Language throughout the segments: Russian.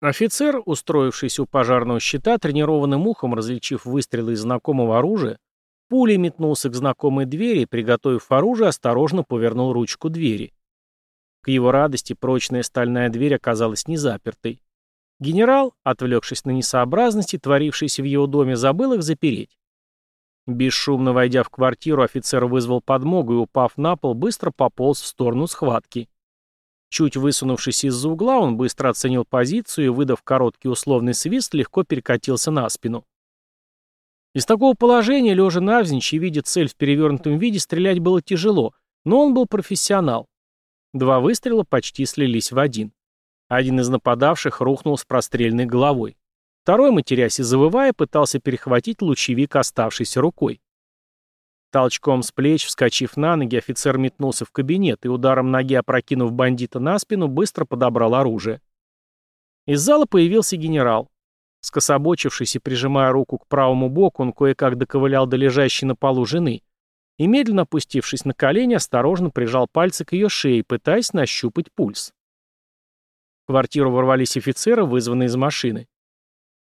Офицер, устроившийся у пожарного щита, тренированным ухом, различив выстрелы из знакомого оружия, пулей метнулся к знакомой двери приготовив оружие, осторожно повернул ручку двери. К его радости прочная стальная дверь оказалась не запертой. Генерал, отвлекшись на несообразности, творившиеся в его доме, забыл их запереть. Бесшумно войдя в квартиру, офицер вызвал подмогу и, упав на пол, быстро пополз в сторону схватки. Чуть высунувшись из-за угла, он быстро оценил позицию и, выдав короткий условный свист, легко перекатился на спину. Из такого положения, лежа навзничь и видя цель в перевернутом виде, стрелять было тяжело, но он был профессионал. Два выстрела почти слились в один. Один из нападавших рухнул с прострельной головой. Второй, матерясь и завывая, пытался перехватить лучевик оставшейся рукой. Толчком с плеч, вскочив на ноги, офицер метнулся в кабинет и, ударом ноги опрокинув бандита на спину, быстро подобрал оружие. Из зала появился генерал. Скособочившись и прижимая руку к правому боку, он кое-как доковылял до лежащей на полу жены и, медленно опустившись на колени, осторожно прижал пальцы к ее шее, пытаясь нащупать пульс. В квартиру ворвались офицеры, вызванные из машины.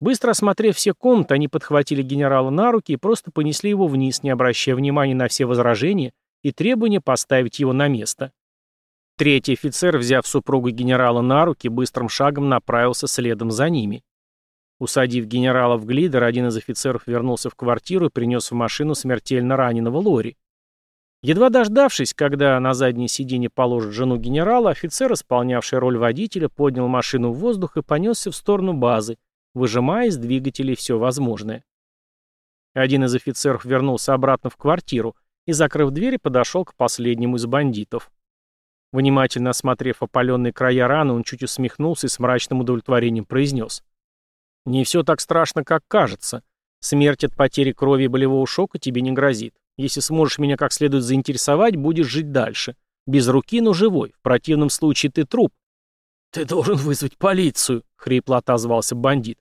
Быстро осмотрев все комнаты, они подхватили генерала на руки и просто понесли его вниз, не обращая внимания на все возражения и требования поставить его на место. Третий офицер, взяв супругу генерала на руки, быстрым шагом направился следом за ними. Усадив генерала в глидер, один из офицеров вернулся в квартиру и принес в машину смертельно раненого Лори. Едва дождавшись, когда на заднее сиденье положит жену генерала, офицер, исполнявший роль водителя, поднял машину в воздух и понесся в сторону базы, выжимая из двигателей все возможное. Один из офицеров вернулся обратно в квартиру и, закрыв двери, подошел к последнему из бандитов. Внимательно осмотрев опаленные края раны, он чуть усмехнулся и с мрачным удовлетворением произнес. «Не все так страшно, как кажется. Смерть от потери крови и болевого шока тебе не грозит. Если сможешь меня как следует заинтересовать, будешь жить дальше. Без руки, но живой. В противном случае ты труп». «Ты должен вызвать полицию», — хрипло отозвался бандит.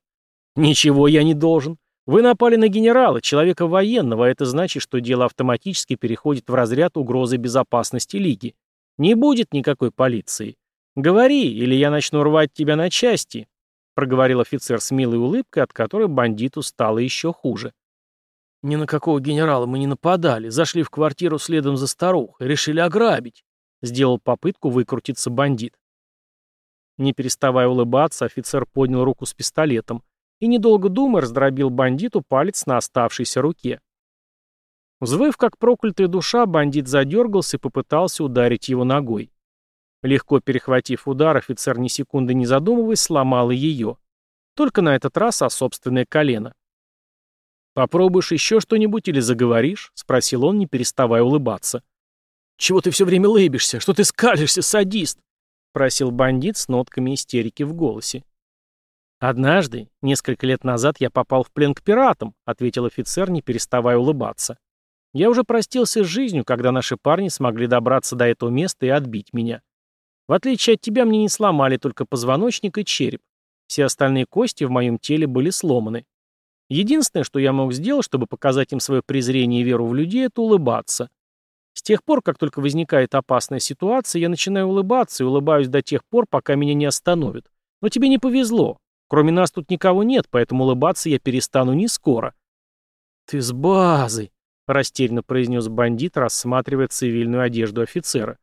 «Ничего я не должен. Вы напали на генерала, человека военного, а это значит, что дело автоматически переходит в разряд угрозы безопасности Лиги. Не будет никакой полиции. Говори, или я начну рвать тебя на части», — проговорил офицер с милой улыбкой, от которой бандиту стало еще хуже. «Ни на какого генерала мы не нападали, зашли в квартиру следом за старухой, решили ограбить», — сделал попытку выкрутиться бандит. Не переставая улыбаться, офицер поднял руку с пистолетом, и, недолго думая, раздробил бандиту палец на оставшейся руке. Взвыв, как проклятая душа, бандит задергался и попытался ударить его ногой. Легко перехватив удар, офицер ни секунды не задумываясь сломал и ее. Только на этот раз о собственное колено. «Попробуешь еще что-нибудь или заговоришь?» — спросил он, не переставая улыбаться. «Чего ты все время лыбишься? Что ты скалишься, садист?» — просил бандит с нотками истерики в голосе. «Однажды, несколько лет назад, я попал в плен к пиратам», — ответил офицер, не переставая улыбаться. «Я уже простился с жизнью, когда наши парни смогли добраться до этого места и отбить меня. В отличие от тебя, мне не сломали только позвоночник и череп. Все остальные кости в моем теле были сломаны. Единственное, что я мог сделать, чтобы показать им свое презрение и веру в людей, это улыбаться. С тех пор, как только возникает опасная ситуация, я начинаю улыбаться и улыбаюсь до тех пор, пока меня не остановят. Но тебе не повезло. Кроме нас тут никого нет, поэтому улыбаться я перестану не скоро. «Ты с базы», — растерянно произнес бандит, рассматривая цивильную одежду офицера.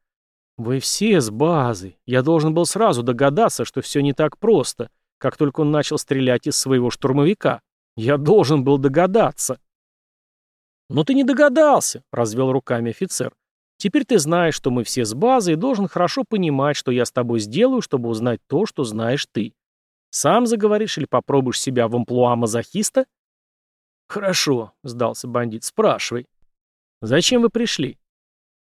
«Вы все с базы. Я должен был сразу догадаться, что все не так просто, как только он начал стрелять из своего штурмовика. Я должен был догадаться». «Но ты не догадался», — развел руками офицер. «Теперь ты знаешь, что мы все с базы, и должен хорошо понимать, что я с тобой сделаю, чтобы узнать то, что знаешь ты. Сам заговоришь или попробуешь себя в амплуа мазохиста? Хорошо, сдался бандит, спрашивай. Зачем вы пришли?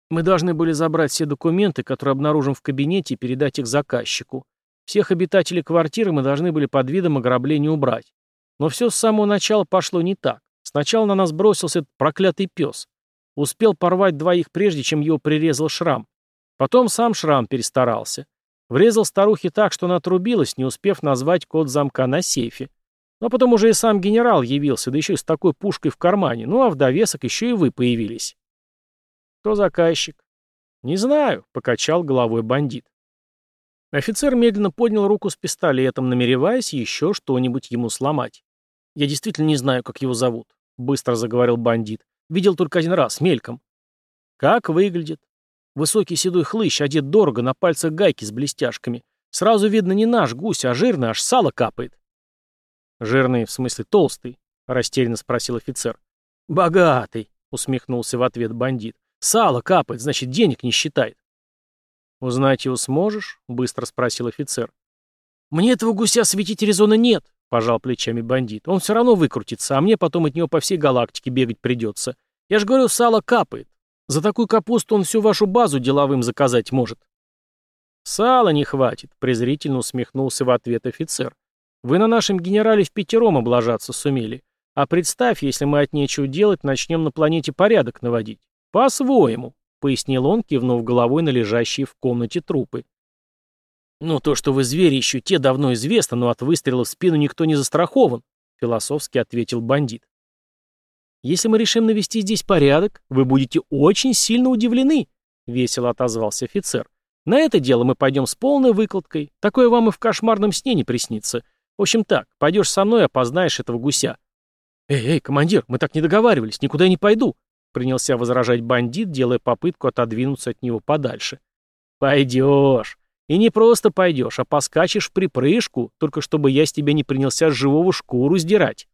Мы должны были забрать все документы, которые обнаружим в кабинете, и передать их заказчику. Всех обитателей квартиры мы должны были под видом ограбления убрать. Но все с самого начала пошло не так. Сначала на нас бросился этот проклятый пес. Успел порвать двоих прежде, чем его прирезал шрам. Потом сам шрам перестарался. Врезал старухе так, что она отрубилась, не успев назвать код замка на сейфе. Но потом уже и сам генерал явился, да еще и с такой пушкой в кармане. Ну а в довесок еще и вы появились. Кто заказчик? Не знаю, покачал головой бандит. Офицер медленно поднял руку с пистолетом, намереваясь еще что-нибудь ему сломать. «Я действительно не знаю, как его зовут», — быстро заговорил бандит. «Видел только один раз, мельком». «Как выглядит?» Высокий седой хлыщ, одет дорого, на пальцах гайки с блестяшками. Сразу видно не наш гусь, а жирный, аж сало капает. «Жирный, в смысле толстый?» — растерянно спросил офицер. «Богатый», — усмехнулся в ответ бандит. «Сало капает, значит, денег не считает». «Узнать его сможешь?» — быстро спросил офицер. «Мне этого гуся светить резона нет», — пожал плечами бандит. «Он все равно выкрутится, а мне потом от него по всей галактике бегать придется. Я же говорю, сало капает. За такую капусту он всю вашу базу деловым заказать может». «Сала не хватит», — презрительно усмехнулся в ответ офицер. «Вы на нашем генерале в пятером облажаться сумели. А представь, если мы от нечего делать, начнем на планете порядок наводить. По-своему», — пояснил он, кивнув головой на лежащие в комнате трупы. «Ну, то, что вы звери еще те, давно известно, но от выстрела в спину никто не застрахован», — философски ответил бандит. «Если мы решим навести здесь порядок, вы будете очень сильно удивлены», — весело отозвался офицер. «На это дело мы пойдем с полной выкладкой. Такое вам и в кошмарном сне не приснится. В общем так, пойдешь со мной, опознаешь этого гуся». «Эй, эй, командир, мы так не договаривались, никуда я не пойду», — принялся возражать бандит, делая попытку отодвинуться от него подальше. «Пойдешь. И не просто пойдешь, а поскачешь в припрыжку, только чтобы я с тебя не принялся живого шкуру сдирать».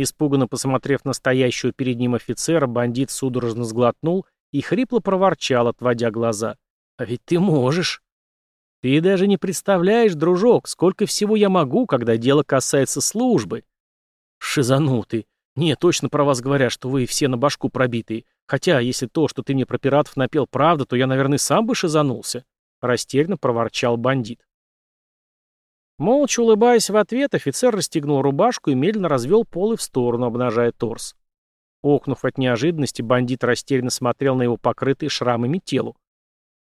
Испуганно посмотрев на стоящего перед ним офицера, бандит судорожно сглотнул и хрипло проворчал, отводя глаза. «А ведь ты можешь!» «Ты даже не представляешь, дружок, сколько всего я могу, когда дело касается службы!» «Шизанутый! Не, точно про вас говорят, что вы все на башку пробитые. Хотя, если то, что ты мне про пиратов напел, правда, то я, наверное, сам бы шизанулся!» Растерянно проворчал бандит. Молча улыбаясь в ответ, офицер расстегнул рубашку и медленно развел полы в сторону, обнажая торс. Окнув от неожиданности, бандит растерянно смотрел на его покрытые шрамами тело.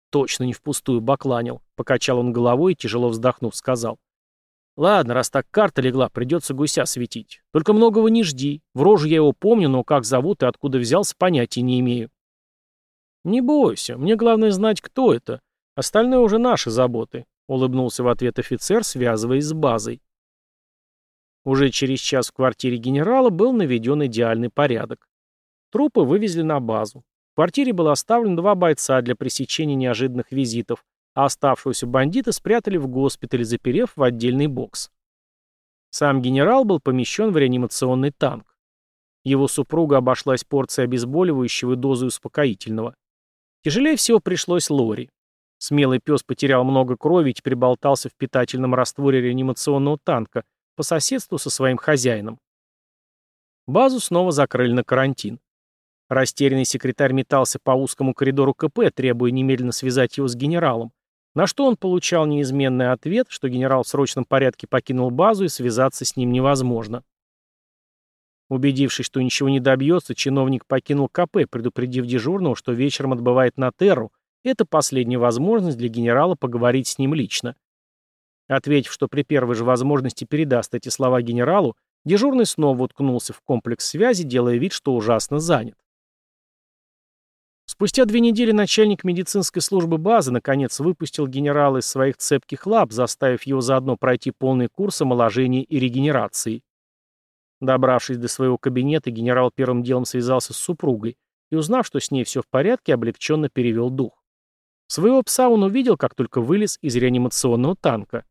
«Точно не впустую бакланил», — покачал он головой и, тяжело вздохнув, сказал. «Ладно, раз так карта легла, придется гуся светить. Только многого не жди. В рожу я его помню, но как зовут и откуда взялся, понятия не имею». «Не бойся, мне главное знать, кто это. Остальное уже наши заботы», — улыбнулся в ответ офицер, связываясь с базой. Уже через час в квартире генерала был наведен идеальный порядок. Трупы вывезли на базу. В квартире было оставлено два бойца для пресечения неожиданных визитов, а оставшегося бандита спрятали в госпитале, заперев в отдельный бокс. Сам генерал был помещен в реанимационный танк. Его супруга обошлась порцией обезболивающего и дозой успокоительного. Тяжелее всего пришлось Лори. Смелый пес потерял много крови и теперь болтался в питательном растворе реанимационного танка по соседству со своим хозяином. Базу снова закрыли на карантин. Растерянный секретарь метался по узкому коридору КП, требуя немедленно связать его с генералом, на что он получал неизменный ответ, что генерал в срочном порядке покинул базу и связаться с ним невозможно. Убедившись, что ничего не добьется, чиновник покинул КП, предупредив дежурного, что вечером отбывает на Терру это последняя возможность для генерала поговорить с ним лично. Ответив, что при первой же возможности передаст эти слова генералу, дежурный снова уткнулся в комплекс связи, делая вид, что ужасно занят. Спустя две недели начальник медицинской службы базы наконец выпустил генерала из своих цепких лап, заставив его заодно пройти полный курс омоложения и регенерации. Добравшись до своего кабинета, генерал первым делом связался с супругой и, узнав, что с ней все в порядке, облегченно перевел дух. Своего пса он увидел, как только вылез из реанимационного танка.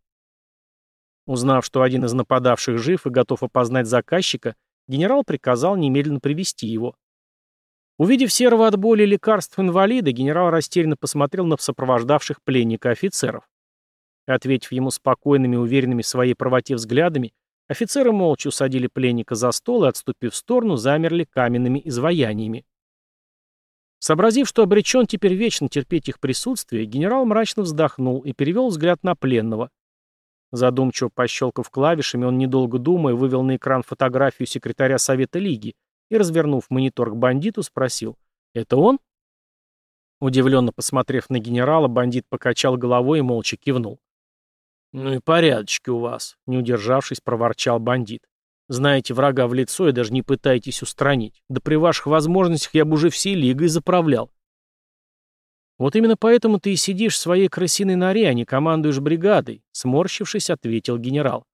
Узнав, что один из нападавших жив и готов опознать заказчика, генерал приказал немедленно привести его. Увидев серого от боли лекарств инвалида, генерал растерянно посмотрел на сопровождавших пленника офицеров. Ответив ему спокойными, уверенными в своей правоте взглядами, офицеры молча усадили пленника за стол и, отступив в сторону, замерли каменными изваяниями. Сообразив, что обречен теперь вечно терпеть их присутствие, генерал мрачно вздохнул и перевел взгляд на пленного. Задумчиво пощелкав клавишами, он, недолго думая, вывел на экран фотографию секретаря Совета Лиги и, развернув монитор к бандиту, спросил «Это он?». Удивленно посмотрев на генерала, бандит покачал головой и молча кивнул. «Ну и порядочки у вас», — не удержавшись, проворчал бандит. Знаете врага в лицо и даже не пытаетесь устранить. Да при ваших возможностях я бы уже всей лигой заправлял. «Вот именно поэтому ты и сидишь в своей крысиной норе, а не командуешь бригадой», — сморщившись, ответил генерал.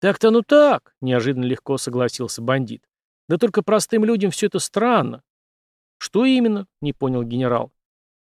«Так-то ну так», — неожиданно легко согласился бандит. «Да только простым людям все это странно». «Что именно?» — не понял генерал.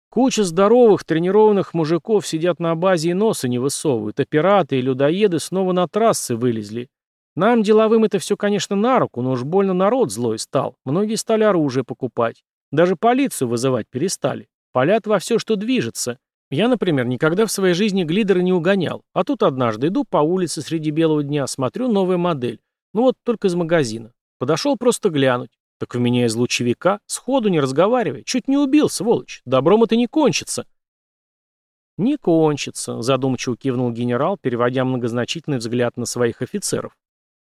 «Куча здоровых, тренированных мужиков сидят на базе и носа не высовывают, а пираты и людоеды снова на трассы вылезли. Нам, деловым, это все, конечно, на руку, но уж больно народ злой стал. Многие стали оружие покупать. Даже полицию вызывать перестали. Палят во все, что движется. Я, например, никогда в своей жизни глидера не угонял. А тут однажды иду по улице среди белого дня, смотрю новая модель. Ну вот только из магазина. Подошел просто глянуть. Так в меня из лучевика, сходу не разговаривая. Чуть не убил, сволочь. Добром это не кончится. Не кончится, задумчиво кивнул генерал, переводя многозначительный взгляд на своих офицеров.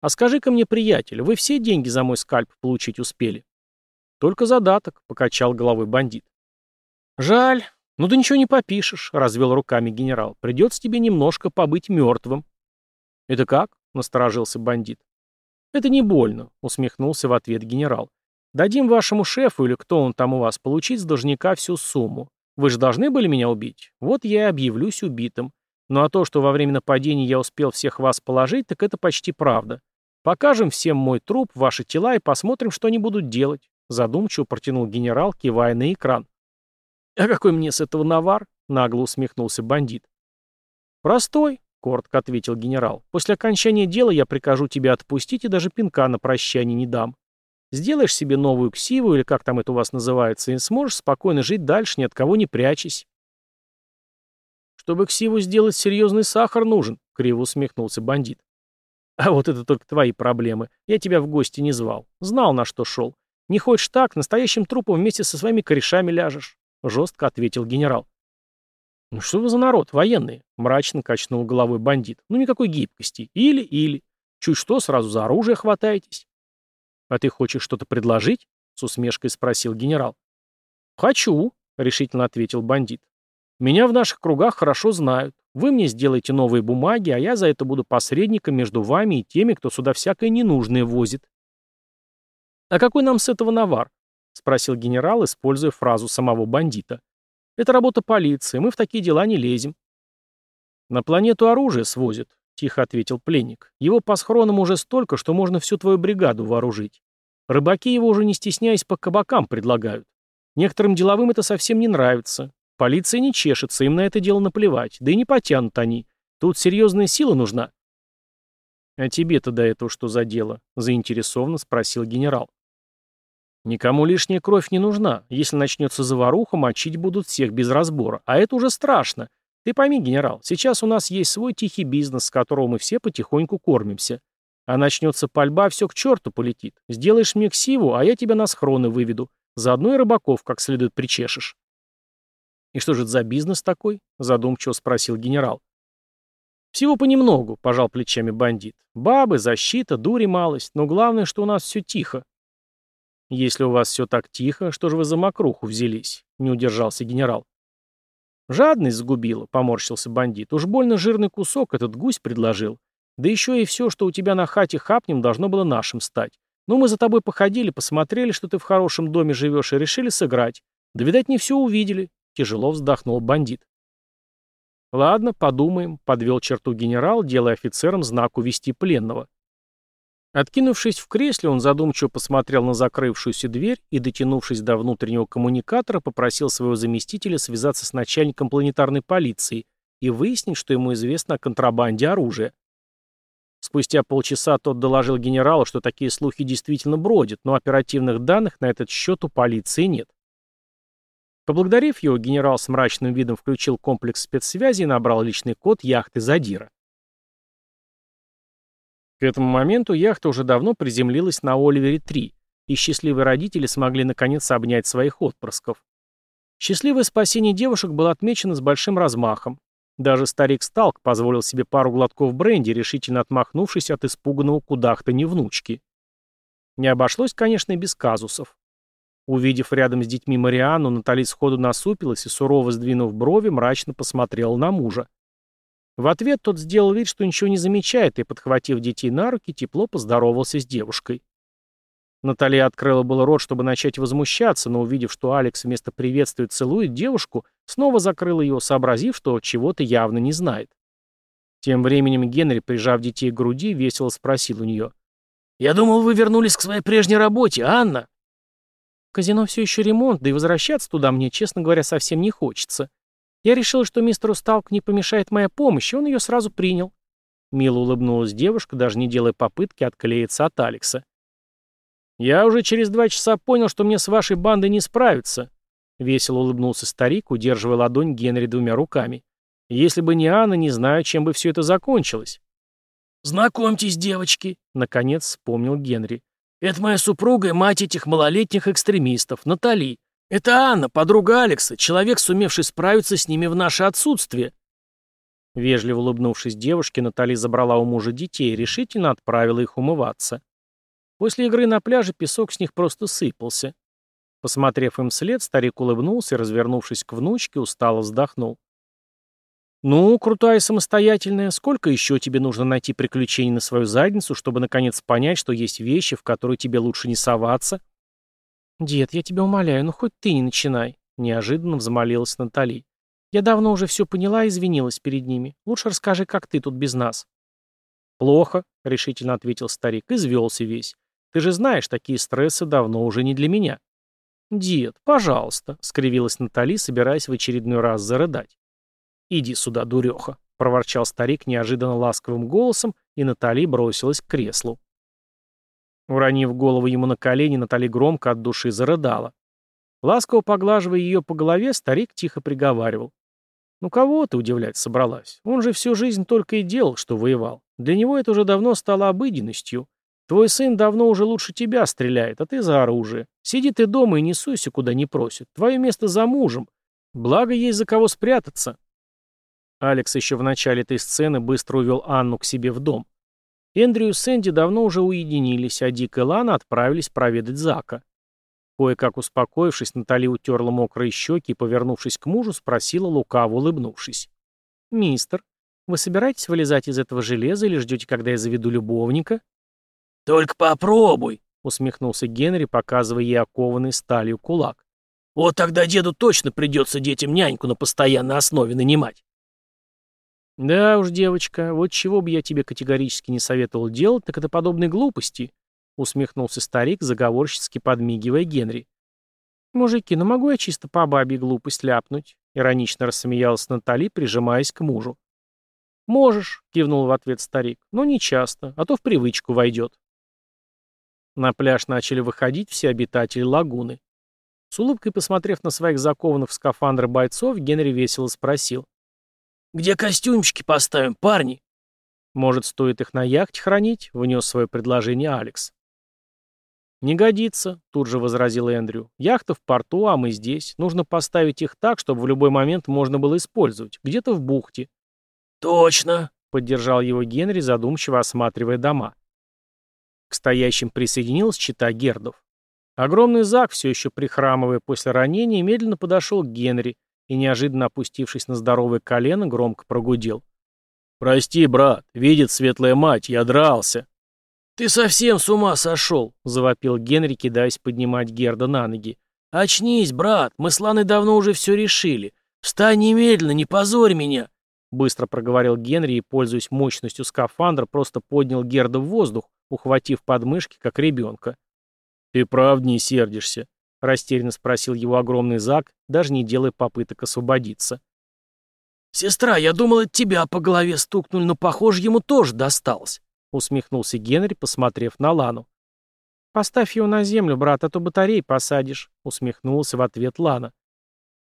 А скажи-ка мне, приятель, вы все деньги за мой скальп получить успели? Только задаток, покачал головой бандит. «Жаль. Ну да ничего не попишешь», — развел руками генерал. «Придется тебе немножко побыть мертвым». «Это как?» — насторожился бандит. «Это не больно», — усмехнулся в ответ генерал. «Дадим вашему шефу или кто он там у вас получить с должника всю сумму. Вы же должны были меня убить. Вот я и объявлюсь убитым. Ну а то, что во время нападения я успел всех вас положить, так это почти правда. Покажем всем мой труп, ваши тела и посмотрим, что они будут делать», — задумчиво протянул генерал, кивая на экран. «А какой мне с этого навар?» — нагло усмехнулся бандит. «Простой», — коротко ответил генерал. «После окончания дела я прикажу тебя отпустить и даже пинка на прощание не дам. Сделаешь себе новую ксиву, или как там это у вас называется, и сможешь спокойно жить дальше, ни от кого не прячась». «Чтобы ксиву сделать, серьезный сахар нужен», — криво усмехнулся бандит. «А вот это только твои проблемы. Я тебя в гости не звал. Знал, на что шел. Не хочешь так, настоящим трупом вместе со своими корешами ляжешь. — жестко ответил генерал. «Ну что вы за народ, военные?» — мрачно качнул головой бандит. «Ну никакой гибкости. Или-или. Чуть что, сразу за оружие хватаетесь». «А ты хочешь что-то предложить?» — с усмешкой спросил генерал. «Хочу», — решительно ответил бандит. «Меня в наших кругах хорошо знают. Вы мне сделаете новые бумаги, а я за это буду посредником между вами и теми, кто сюда всякое ненужное возит». «А какой нам с этого навар?» — спросил генерал, используя фразу самого бандита. «Это работа полиции, мы в такие дела не лезем». «На планету оружие свозят», — тихо ответил пленник. «Его по схронам уже столько, что можно всю твою бригаду вооружить. Рыбаки его уже не стесняясь по кабакам предлагают. Некоторым деловым это совсем не нравится. Полиция не чешется, им на это дело наплевать, да и не потянут они. Тут серьезная сила нужна». «А тебе-то до этого что за дело?» — заинтересованно спросил генерал. Никому лишняя кровь не нужна. Если начнется заваруха, мочить будут всех без разбора. А это уже страшно. Ты пойми, генерал, сейчас у нас есть свой тихий бизнес, с которого мы все потихоньку кормимся. А начнется пальба, все к черту полетит. Сделаешь мне ксиву, а я тебя на схроны выведу. Заодно и рыбаков как следует причешешь. «И что же это за бизнес такой?» — задумчиво спросил генерал. «Всего понемногу», — пожал плечами бандит. «Бабы, защита, дури малость, но главное, что у нас все тихо. «Если у вас все так тихо, что же вы за мокруху взялись?» — не удержался генерал. «Жадность сгубила», — поморщился бандит. «Уж больно жирный кусок этот гусь предложил. Да еще и все, что у тебя на хате хапнем, должно было нашим стать. Ну, мы за тобой походили, посмотрели, что ты в хорошем доме живешь, и решили сыграть. Да, видать, не все увидели», — тяжело вздохнул бандит. «Ладно, подумаем», — подвел черту генерал, делая офицерам знак увести пленного. Откинувшись в кресле, он задумчиво посмотрел на закрывшуюся дверь и, дотянувшись до внутреннего коммуникатора, попросил своего заместителя связаться с начальником планетарной полиции и выяснить, что ему известно о контрабанде оружия. Спустя полчаса тот доложил генералу, что такие слухи действительно бродят, но оперативных данных на этот счет у полиции нет. Поблагодарив его, генерал с мрачным видом включил комплекс спецсвязи и набрал личный код яхты «Задира». К этому моменту яхта уже давно приземлилась на Оливере-3, и счастливые родители смогли наконец обнять своих отпрысков. Счастливое спасение девушек было отмечено с большим размахом. Даже старик Сталк позволил себе пару глотков бренди, решительно отмахнувшись от испуганного кудахта внучки. Не обошлось, конечно, и без казусов. Увидев рядом с детьми Марианну, Натали сходу насупилась и, сурово сдвинув брови, мрачно посмотрела на мужа. В ответ тот сделал вид, что ничего не замечает, и, подхватив детей на руки, тепло поздоровался с девушкой. Наталья открыла было рот, чтобы начать возмущаться, но увидев, что Алекс вместо приветствия целует девушку, Снова закрыл ее, сообразив, что чего-то явно не знает. Тем временем Генри, прижав детей к груди, весело спросил у нее. «Я думал, вы вернулись к своей прежней работе, Анна?» «В казино все еще ремонт, да и возвращаться туда мне, честно говоря, совсем не хочется. Я решил, что мистеру Сталк не помешает моя помощь, и он ее сразу принял». Мило улыбнулась девушка, даже не делая попытки отклеиться от Алекса. «Я уже через два часа понял, что мне с вашей бандой не справиться», — весело улыбнулся старик, удерживая ладонь Генри двумя руками. «Если бы не Анна, не знаю, чем бы все это закончилось». «Знакомьтесь, девочки», — наконец вспомнил Генри. «Это моя супруга и мать этих малолетних экстремистов, Натали. Это Анна, подруга Алекса, человек, сумевший справиться с ними в наше отсутствие». Вежливо улыбнувшись девушке, Натали забрала у мужа детей и решительно отправила их умываться. После игры на пляже песок с них просто сыпался. Посмотрев им вслед, старик улыбнулся и, развернувшись к внучке, устало вздохнул. «Ну, крутая самостоятельная, сколько еще тебе нужно найти приключений на свою задницу, чтобы наконец понять, что есть вещи, в которые тебе лучше не соваться?» «Дед, я тебя умоляю, ну хоть ты не начинай», — неожиданно взмолилась Натали. «Я давно уже все поняла и извинилась перед ними. Лучше расскажи, как ты тут без нас». «Плохо», — решительно ответил старик, — извелся весь. Ты же знаешь, такие стрессы давно уже не для меня». «Дед, пожалуйста», — скривилась Натали, собираясь в очередной раз зарыдать. «Иди сюда, дуреха», — проворчал старик неожиданно ласковым голосом, и Натали бросилась к креслу. Уронив голову ему на колени, Натали громко от души зарыдала. Ласково поглаживая ее по голове, старик тихо приговаривал. «Ну кого ты удивлять собралась? Он же всю жизнь только и делал, что воевал. Для него это уже давно стало обыденностью. Твой сын давно уже лучше тебя стреляет, а ты за оружие. Сиди ты дома и не суйся, куда не просит. Твое место за мужем. Благо есть за кого спрятаться. Алекс еще в начале этой сцены быстро увел Анну к себе в дом. Эндрю и Сэнди давно уже уединились, а Дик и Лана отправились проведать Зака. Кое-как успокоившись, Натали утерла мокрые щеки и, повернувшись к мужу, спросила, лукаво улыбнувшись. «Мистер, вы собираетесь вылезать из этого железа или ждете, когда я заведу любовника?» «Только попробуй», — усмехнулся Генри, показывая ей окованный сталью кулак. «Вот тогда деду точно придется детям няньку на постоянной основе нанимать». «Да уж, девочка, вот чего бы я тебе категорически не советовал делать, так это подобной глупости», — усмехнулся старик, заговорщицки подмигивая Генри. «Мужики, ну могу я чисто по бабе глупость ляпнуть?» — иронично рассмеялась Натали, прижимаясь к мужу. «Можешь», — кивнул в ответ старик, — «но не часто, а то в привычку войдет». На пляж начали выходить все обитатели лагуны. С улыбкой посмотрев на своих закованных в скафандры бойцов, Генри весело спросил. «Где костюмчики поставим, парни?» «Может, стоит их на яхте хранить?» — внес свое предложение Алекс. «Не годится», — тут же возразил Эндрю. «Яхта в порту, а мы здесь. Нужно поставить их так, чтобы в любой момент можно было использовать. Где-то в бухте». «Точно», — поддержал его Генри, задумчиво осматривая дома. К стоящим присоединилась чита Гердов. Огромный Зак, все еще прихрамывая после ранения, медленно подошел к Генри и, неожиданно опустившись на здоровое колено, громко прогудел. «Прости, брат, видит светлая мать, я дрался». «Ты совсем с ума сошел!» — завопил Генри, кидаясь поднимать Герда на ноги. «Очнись, брат, мы с Ланой давно уже все решили. Встань немедленно, не позорь меня!» Быстро проговорил Генри и, пользуясь мощностью скафандра, просто поднял Герда в воздух, ухватив подмышки, как ребенка. «Ты правда не сердишься?» — растерянно спросил его огромный Зак, даже не делая попыток освободиться. «Сестра, я думал, от тебя по голове стукнули, но, похоже, ему тоже досталось», — усмехнулся Генри, посмотрев на Лану. «Поставь его на землю, брат, а то батарей посадишь», — усмехнулся в ответ Лана.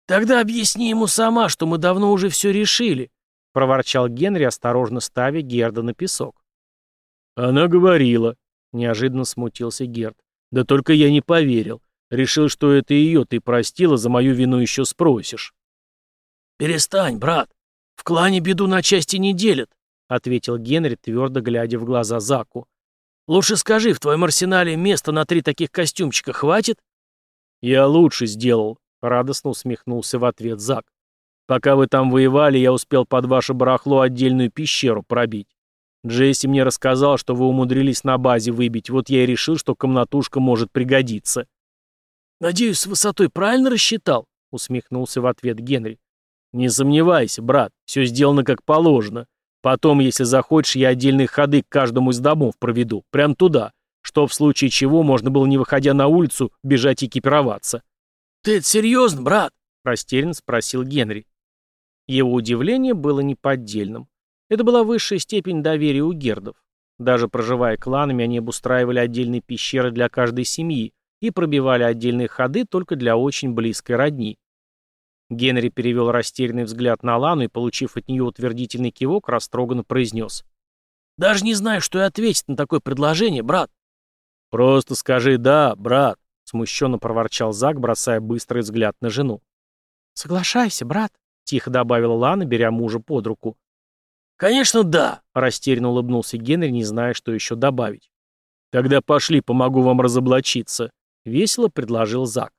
«Тогда объясни ему сама, что мы давно уже все решили», — проворчал Генри, осторожно ставя Герда на песок. «Она говорила», — неожиданно смутился Герд. «Да только я не поверил. Решил, что это ее ты простила, за мою вину еще спросишь». «Перестань, брат. В клане беду на части не делят», — ответил Генри, твердо глядя в глаза Заку. «Лучше скажи, в твоем арсенале места на три таких костюмчика хватит?» «Я лучше сделал», — радостно усмехнулся в ответ Зак. «Пока вы там воевали, я успел под ваше барахло отдельную пещеру пробить. Джесси мне рассказал, что вы умудрились на базе выбить, вот я и решил, что комнатушка может пригодиться». «Надеюсь, с высотой правильно рассчитал?» — усмехнулся в ответ Генри. «Не сомневайся, брат, все сделано как положено. Потом, если захочешь, я отдельные ходы к каждому из домов проведу, прям туда, чтоб в случае чего можно было, не выходя на улицу, бежать и экипироваться». «Ты это серьезно, брат?» — растерянно спросил Генри. Его удивление было неподдельным. Это была высшая степень доверия у гердов. Даже проживая кланами, они обустраивали отдельные пещеры для каждой семьи и пробивали отдельные ходы только для очень близкой родни. Генри перевел растерянный взгляд на Лану и, получив от нее утвердительный кивок, растроганно произнес. «Даже не знаю, что и ответить на такое предложение, брат». «Просто скажи «да, брат», — смущенно проворчал Зак, бросая быстрый взгляд на жену. «Соглашайся, брат», — тихо добавила Лана, беря мужа под руку. «Конечно, да», — растерянно улыбнулся Генри, не зная, что еще добавить. «Тогда пошли, помогу вам разоблачиться», — весело предложил Зак.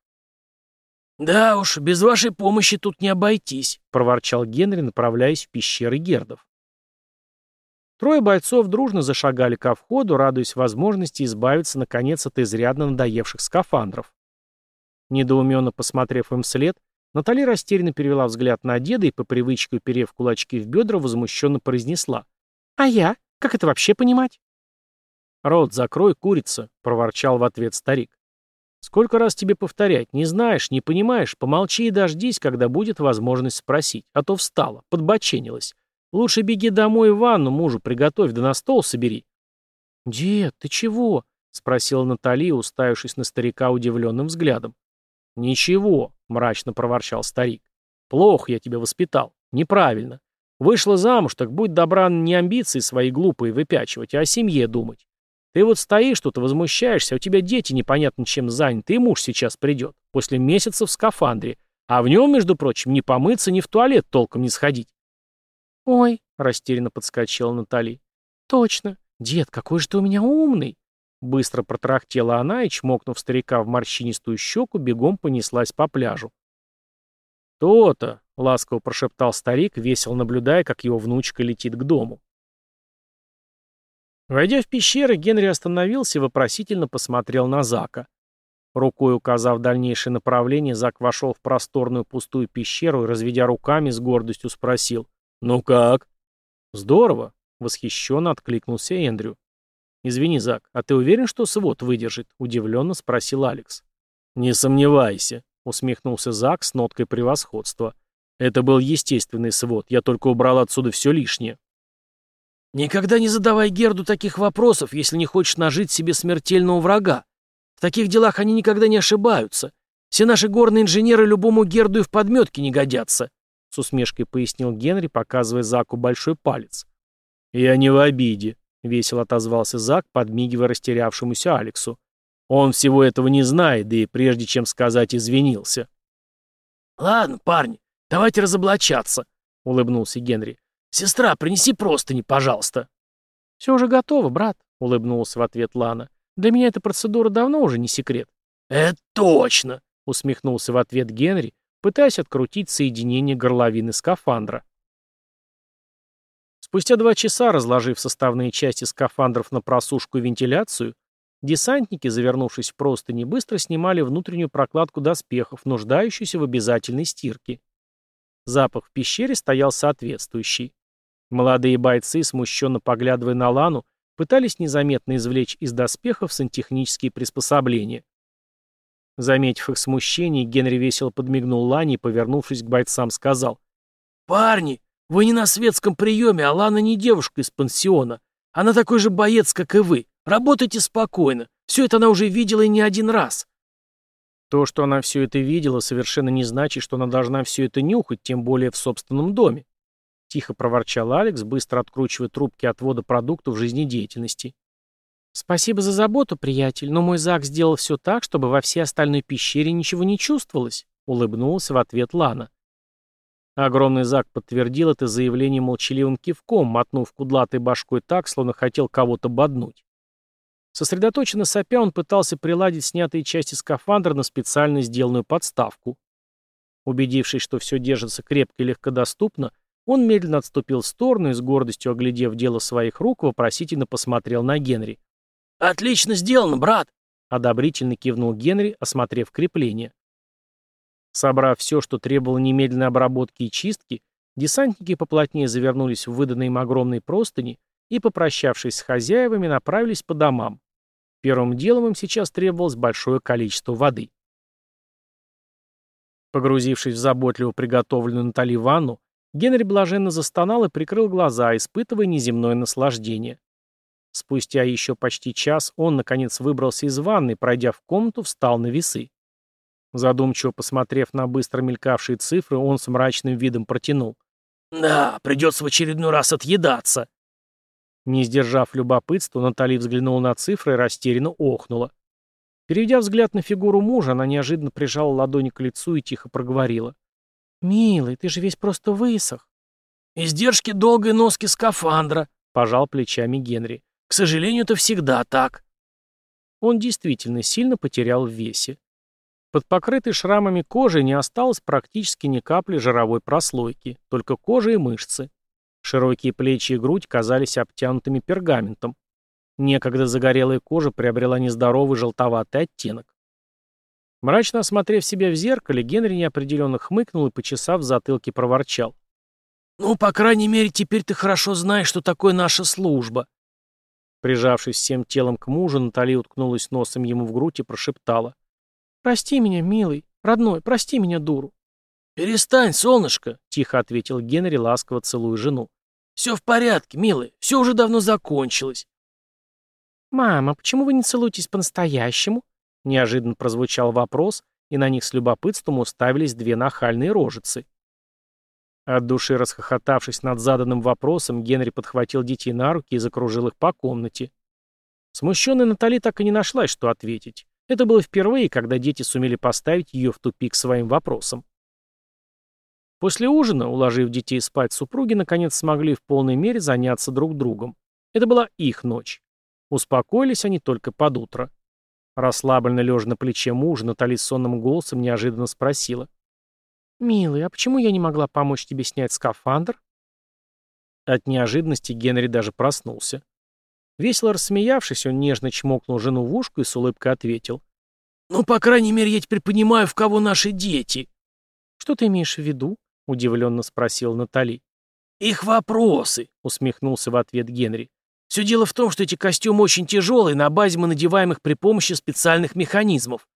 «Да уж, без вашей помощи тут не обойтись», — проворчал Генри, направляясь в пещеры гердов. Трое бойцов дружно зашагали ко входу, радуясь возможности избавиться, наконец, от изрядно надоевших скафандров. Недоуменно посмотрев им вслед, Натали растерянно перевела взгляд на деда и, по привычке уперев кулачки в бедра, возмущенно произнесла. «А я? Как это вообще понимать?» «Рот закрой, курица», — проворчал в ответ старик. Сколько раз тебе повторять? Не знаешь, не понимаешь? Помолчи и дождись, когда будет возможность спросить. А то встала, подбоченилась. Лучше беги домой в ванну, мужу приготовь, да на стол собери. «Дед, ты чего?» — спросила Наталья, уставившись на старика удивленным взглядом. «Ничего», — мрачно проворчал старик. «Плохо я тебя воспитал. Неправильно. Вышла замуж, так будь добра не амбиции свои глупые выпячивать, а о семье думать. Ты вот стоишь тут и возмущаешься, а у тебя дети непонятно чем заняты, и муж сейчас придет, после месяца в скафандре, а в нем, между прочим, не помыться, ни в туалет толком не сходить. «Ой», — растерянно подскочила Натали. «Точно. Дед, какой же ты у меня умный!» Быстро протрахтела она и, чмокнув старика в морщинистую щеку, бегом понеслась по пляжу. «То-то», — ласково прошептал старик, весело наблюдая, как его внучка летит к дому. Войдя в пещеры, Генри остановился и вопросительно посмотрел на Зака. Рукой указав дальнейшее направление, Зак вошел в просторную пустую пещеру и, разведя руками, с гордостью спросил «Ну как?» «Здорово», — восхищенно откликнулся Эндрю. «Извини, Зак, а ты уверен, что свод выдержит?» — удивленно спросил Алекс. «Не сомневайся», — усмехнулся Зак с ноткой превосходства. «Это был естественный свод, я только убрал отсюда все лишнее». Никогда не задавай Герду таких вопросов, если не хочешь нажить себе смертельного врага. В таких делах они никогда не ошибаются. Все наши горные инженеры любому Герду и в подметке не годятся», — с усмешкой пояснил Генри, показывая Заку большой палец. «Я не в обиде», — весело отозвался Зак, подмигивая растерявшемуся Алексу. «Он всего этого не знает, да и прежде чем сказать, извинился». «Ладно, парни, давайте разоблачаться», — улыбнулся Генри. «Сестра, принеси простыни, пожалуйста». «Все уже готово, брат», — улыбнулась в ответ Лана. «Для меня эта процедура давно уже не секрет». «Это точно», — усмехнулся в ответ Генри, пытаясь открутить соединение горловины скафандра. Спустя два часа, разложив составные части скафандров на просушку и вентиляцию, десантники, завернувшись в простыни, быстро снимали внутреннюю прокладку доспехов, нуждающуюся в обязательной стирке. Запах в пещере стоял соответствующий. Молодые бойцы, смущенно поглядывая на Лану, пытались незаметно извлечь из доспехов сантехнические приспособления. Заметив их смущение, Генри весело подмигнул Лане и, повернувшись к бойцам, сказал. «Парни, вы не на светском приеме, а Лана не девушка из пансиона. Она такой же боец, как и вы. Работайте спокойно. Все это она уже видела и не один раз». То, что она все это видела, совершенно не значит, что она должна все это нюхать, тем более в собственном доме. Тихо проворчал Алекс, быстро откручивая трубки отвода продуктов жизнедеятельности. «Спасибо за заботу, приятель, но мой Зак сделал все так, чтобы во всей остальной пещере ничего не чувствовалось», — улыбнулась в ответ Лана. Огромный Зак подтвердил это заявление молчаливым кивком, мотнув кудлатой башкой так, словно хотел кого-то боднуть. Сосредоточенно сопя, он пытался приладить снятые части скафандра на специально сделанную подставку. Убедившись, что все держится крепко и легкодоступно, он медленно отступил в сторону и с гордостью оглядев дело своих рук, вопросительно посмотрел на Генри. «Отлично сделано, брат!» — одобрительно кивнул Генри, осмотрев крепление. Собрав все, что требовало немедленной обработки и чистки, десантники поплотнее завернулись в выданные им огромные простыни и, попрощавшись с хозяевами, направились по домам. Первым делом им сейчас требовалось большое количество воды. Погрузившись в заботливо приготовленную Натали ванну, Генри блаженно застонал и прикрыл глаза, испытывая неземное наслаждение. Спустя еще почти час он, наконец, выбрался из ванны, пройдя в комнату, встал на весы. Задумчиво посмотрев на быстро мелькавшие цифры, он с мрачным видом протянул. «Да, придется в очередной раз отъедаться». Не сдержав любопытства, Натали взглянула на цифры и растерянно охнула. Переведя взгляд на фигуру мужа, она неожиданно прижала ладони к лицу и тихо проговорила. «Милый, ты же весь просто высох». «Издержки долгой носки скафандра», — пожал плечами Генри. «К сожалению, это всегда так». Он действительно сильно потерял в весе. Под покрытой шрамами кожей не осталось практически ни капли жировой прослойки, только кожа и мышцы. Широкие плечи и грудь казались обтянутыми пергаментом. Некогда загорелая кожа приобрела нездоровый желтоватый оттенок. Мрачно осмотрев себя в зеркале, Генри неопределенно хмыкнул и, почесав в затылке, проворчал. «Ну, по крайней мере, теперь ты хорошо знаешь, что такое наша служба». Прижавшись всем телом к мужу, Натали уткнулась носом ему в грудь и прошептала. «Прости меня, милый, родной, прости меня, дуру». «Перестань, солнышко», — тихо ответил Генри, ласково целуя жену. «Все в порядке, милый, все уже давно закончилось». «Мама, почему вы не целуетесь по-настоящему?» Неожиданно прозвучал вопрос, и на них с любопытством уставились две нахальные рожицы. От души расхохотавшись над заданным вопросом, Генри подхватил детей на руки и закружил их по комнате. Смущенная Натали так и не нашлась, что ответить. Это было впервые, когда дети сумели поставить ее в тупик своим вопросом. После ужина, уложив детей спать, супруги наконец смогли в полной мере заняться друг другом. Это была их ночь. Успокоились они только под утро. Расслабленно лежа на плече мужа, Натали сонным голосом неожиданно спросила. «Милый, а почему я не могла помочь тебе снять скафандр?» От неожиданности Генри даже проснулся. Весело рассмеявшись, он нежно чмокнул жену в ушко и с улыбкой ответил. «Ну, по крайней мере, я теперь понимаю, в кого наши дети». «Что ты имеешь в виду?» — удивленно спросил Натали. «Их вопросы», — усмехнулся в ответ Генри. Все дело в том, что эти костюмы очень тяжелые, на базе мы надеваем их при помощи специальных механизмов.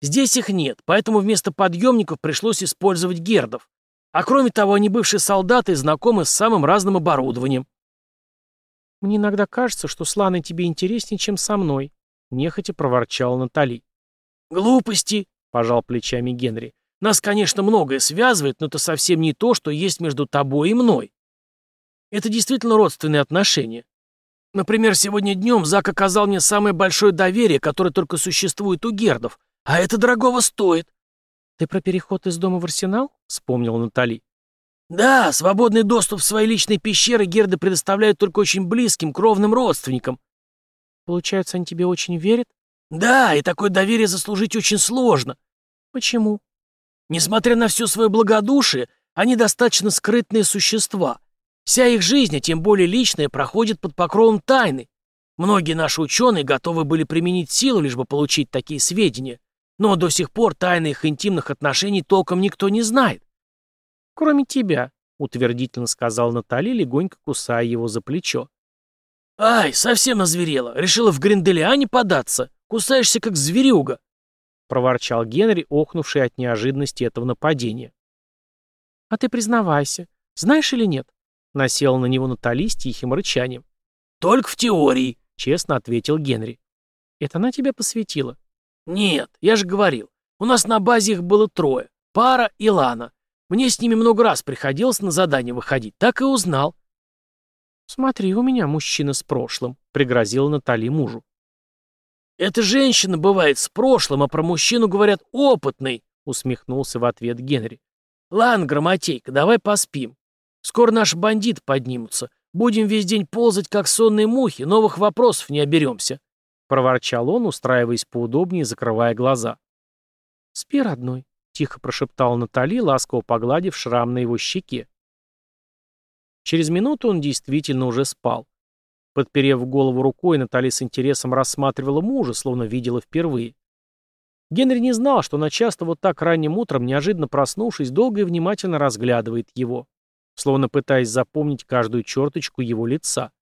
Здесь их нет, поэтому вместо подъемников пришлось использовать гердов. А кроме того, они бывшие солдаты и знакомы с самым разным оборудованием. «Мне иногда кажется, что с Ланой тебе интереснее, чем со мной», — нехотя проворчала Натали. «Глупости», — пожал плечами Генри. «Нас, конечно, многое связывает, но это совсем не то, что есть между тобой и мной. Это действительно родственные отношения. Например, сегодня днем Зак оказал мне самое большое доверие, которое только существует у гердов. А это дорогого стоит. «Ты про переход из дома в арсенал?» — вспомнила Натали. «Да, свободный доступ в свои личные пещеры герды предоставляют только очень близким, кровным родственникам». «Получается, они тебе очень верят?» «Да, и такое доверие заслужить очень сложно». «Почему?» «Несмотря на все свое благодушие, они достаточно скрытные существа. Вся их жизнь, а тем более личная, проходит под покровом тайны. Многие наши ученые готовы были применить силу, лишь бы получить такие сведения. Но до сих пор тайны их интимных отношений толком никто не знает. «Кроме тебя», — утвердительно сказал Натали, легонько кусая его за плечо. «Ай, совсем озверела. Решила в Гринделиане податься. Кусаешься, как зверюга», — проворчал Генри, охнувший от неожиданности этого нападения. «А ты признавайся, знаешь или нет, Насела на него Натали с тихим рычанием. «Только в теории», — честно ответил Генри. «Это она тебя посвятила?» «Нет, я же говорил. У нас на базе их было трое. Пара и Лана. Мне с ними много раз приходилось на задание выходить. Так и узнал». «Смотри, у меня мужчина с прошлым», — пригрозила Натали мужу. «Это женщина бывает с прошлым, а про мужчину говорят опытный», — усмехнулся в ответ Генри. «Ладно, громотейка, давай поспим. Скоро наши бандиты поднимутся. Будем весь день ползать, как сонные мухи, новых вопросов не оберемся», — проворчал он, устраиваясь поудобнее закрывая глаза. «Спи, родной», — тихо прошептала Натали, ласково погладив шрам на его щеке. Через минуту он действительно уже спал. Подперев голову рукой, Натали с интересом рассматривала мужа, словно видела впервые. Генри не знал, что она часто вот так ранним утром, неожиданно проснувшись, долго и внимательно разглядывает его, словно пытаясь запомнить каждую черточку его лица.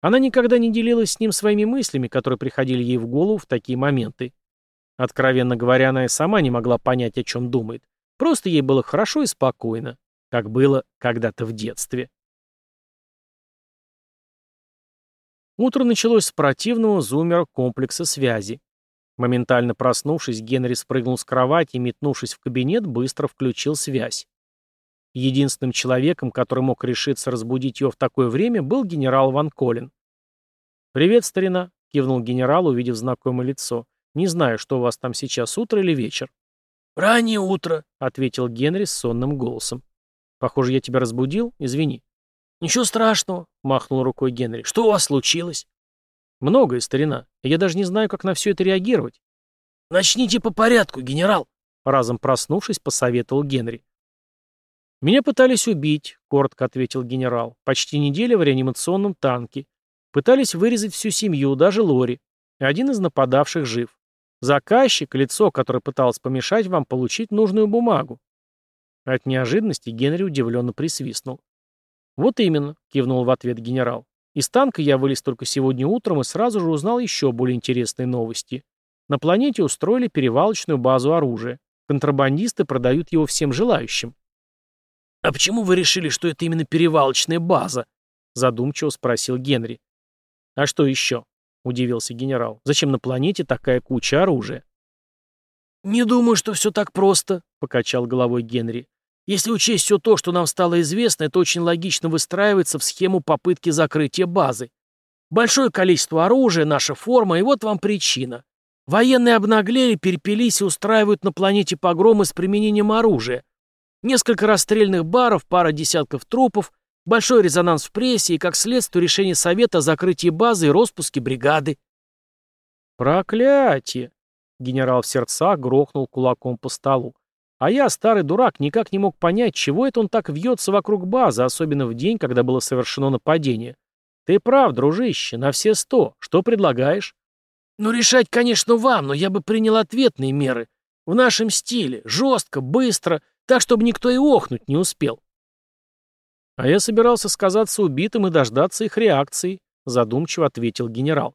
Она никогда не делилась с ним своими мыслями, которые приходили ей в голову в такие моменты. Откровенно говоря, она и сама не могла понять, о чем думает. Просто ей было хорошо и спокойно, как было когда-то в детстве. Утро началось с противного зумера комплекса связи. Моментально проснувшись, Генри спрыгнул с кровати и, метнувшись в кабинет, быстро включил связь. Единственным человеком, который мог решиться разбудить его в такое время, был генерал Ван Колин. «Привет, старина», — кивнул генерал, увидев знакомое лицо. «Не знаю, что у вас там сейчас, утро или вечер?» «Раннее утро», — ответил Генри с сонным голосом. «Похоже, я тебя разбудил? Извини». «Ничего страшного», — махнул рукой Генри. «Что у вас случилось?» «Многое, старина. Я даже не знаю, как на все это реагировать». «Начните по порядку, генерал», — разом проснувшись, посоветовал Генри. «Меня пытались убить», — коротко ответил генерал. «Почти неделя в реанимационном танке. Пытались вырезать всю семью, даже Лори. Один из нападавших жив. Заказчик, лицо, которое пыталось помешать вам получить нужную бумагу». От неожиданности Генри удивленно присвистнул. «Вот именно», — кивнул в ответ генерал. «Из танка я вылез только сегодня утром и сразу же узнал еще более интересные новости. На планете устроили перевалочную базу оружия. Контрабандисты продают его всем желающим». «А почему вы решили, что это именно перевалочная база?» — задумчиво спросил Генри. «А что еще?» — удивился генерал. «Зачем на планете такая куча оружия?» «Не думаю, что все так просто», — покачал головой Генри. Если учесть все то, что нам стало известно, это очень логично выстраивается в схему попытки закрытия базы. Большое количество оружия, наша форма, и вот вам причина. Военные обнаглели, перепились и устраивают на планете погромы с применением оружия. Несколько расстрельных баров, пара десятков трупов, большой резонанс в прессе и, как следствие, решение Совета о закрытии базы и распуске бригады. «Проклятие!» Генерал в сердцах грохнул кулаком по столу. А я, старый дурак, никак не мог понять, чего это он так вьется вокруг базы, особенно в день, когда было совершено нападение. Ты прав, дружище, на все сто. Что предлагаешь? Ну, решать, конечно, вам, но я бы принял ответные меры. В нашем стиле, жестко, быстро, так, чтобы никто и охнуть не успел. А я собирался сказаться убитым и дождаться их реакции, задумчиво ответил генерал.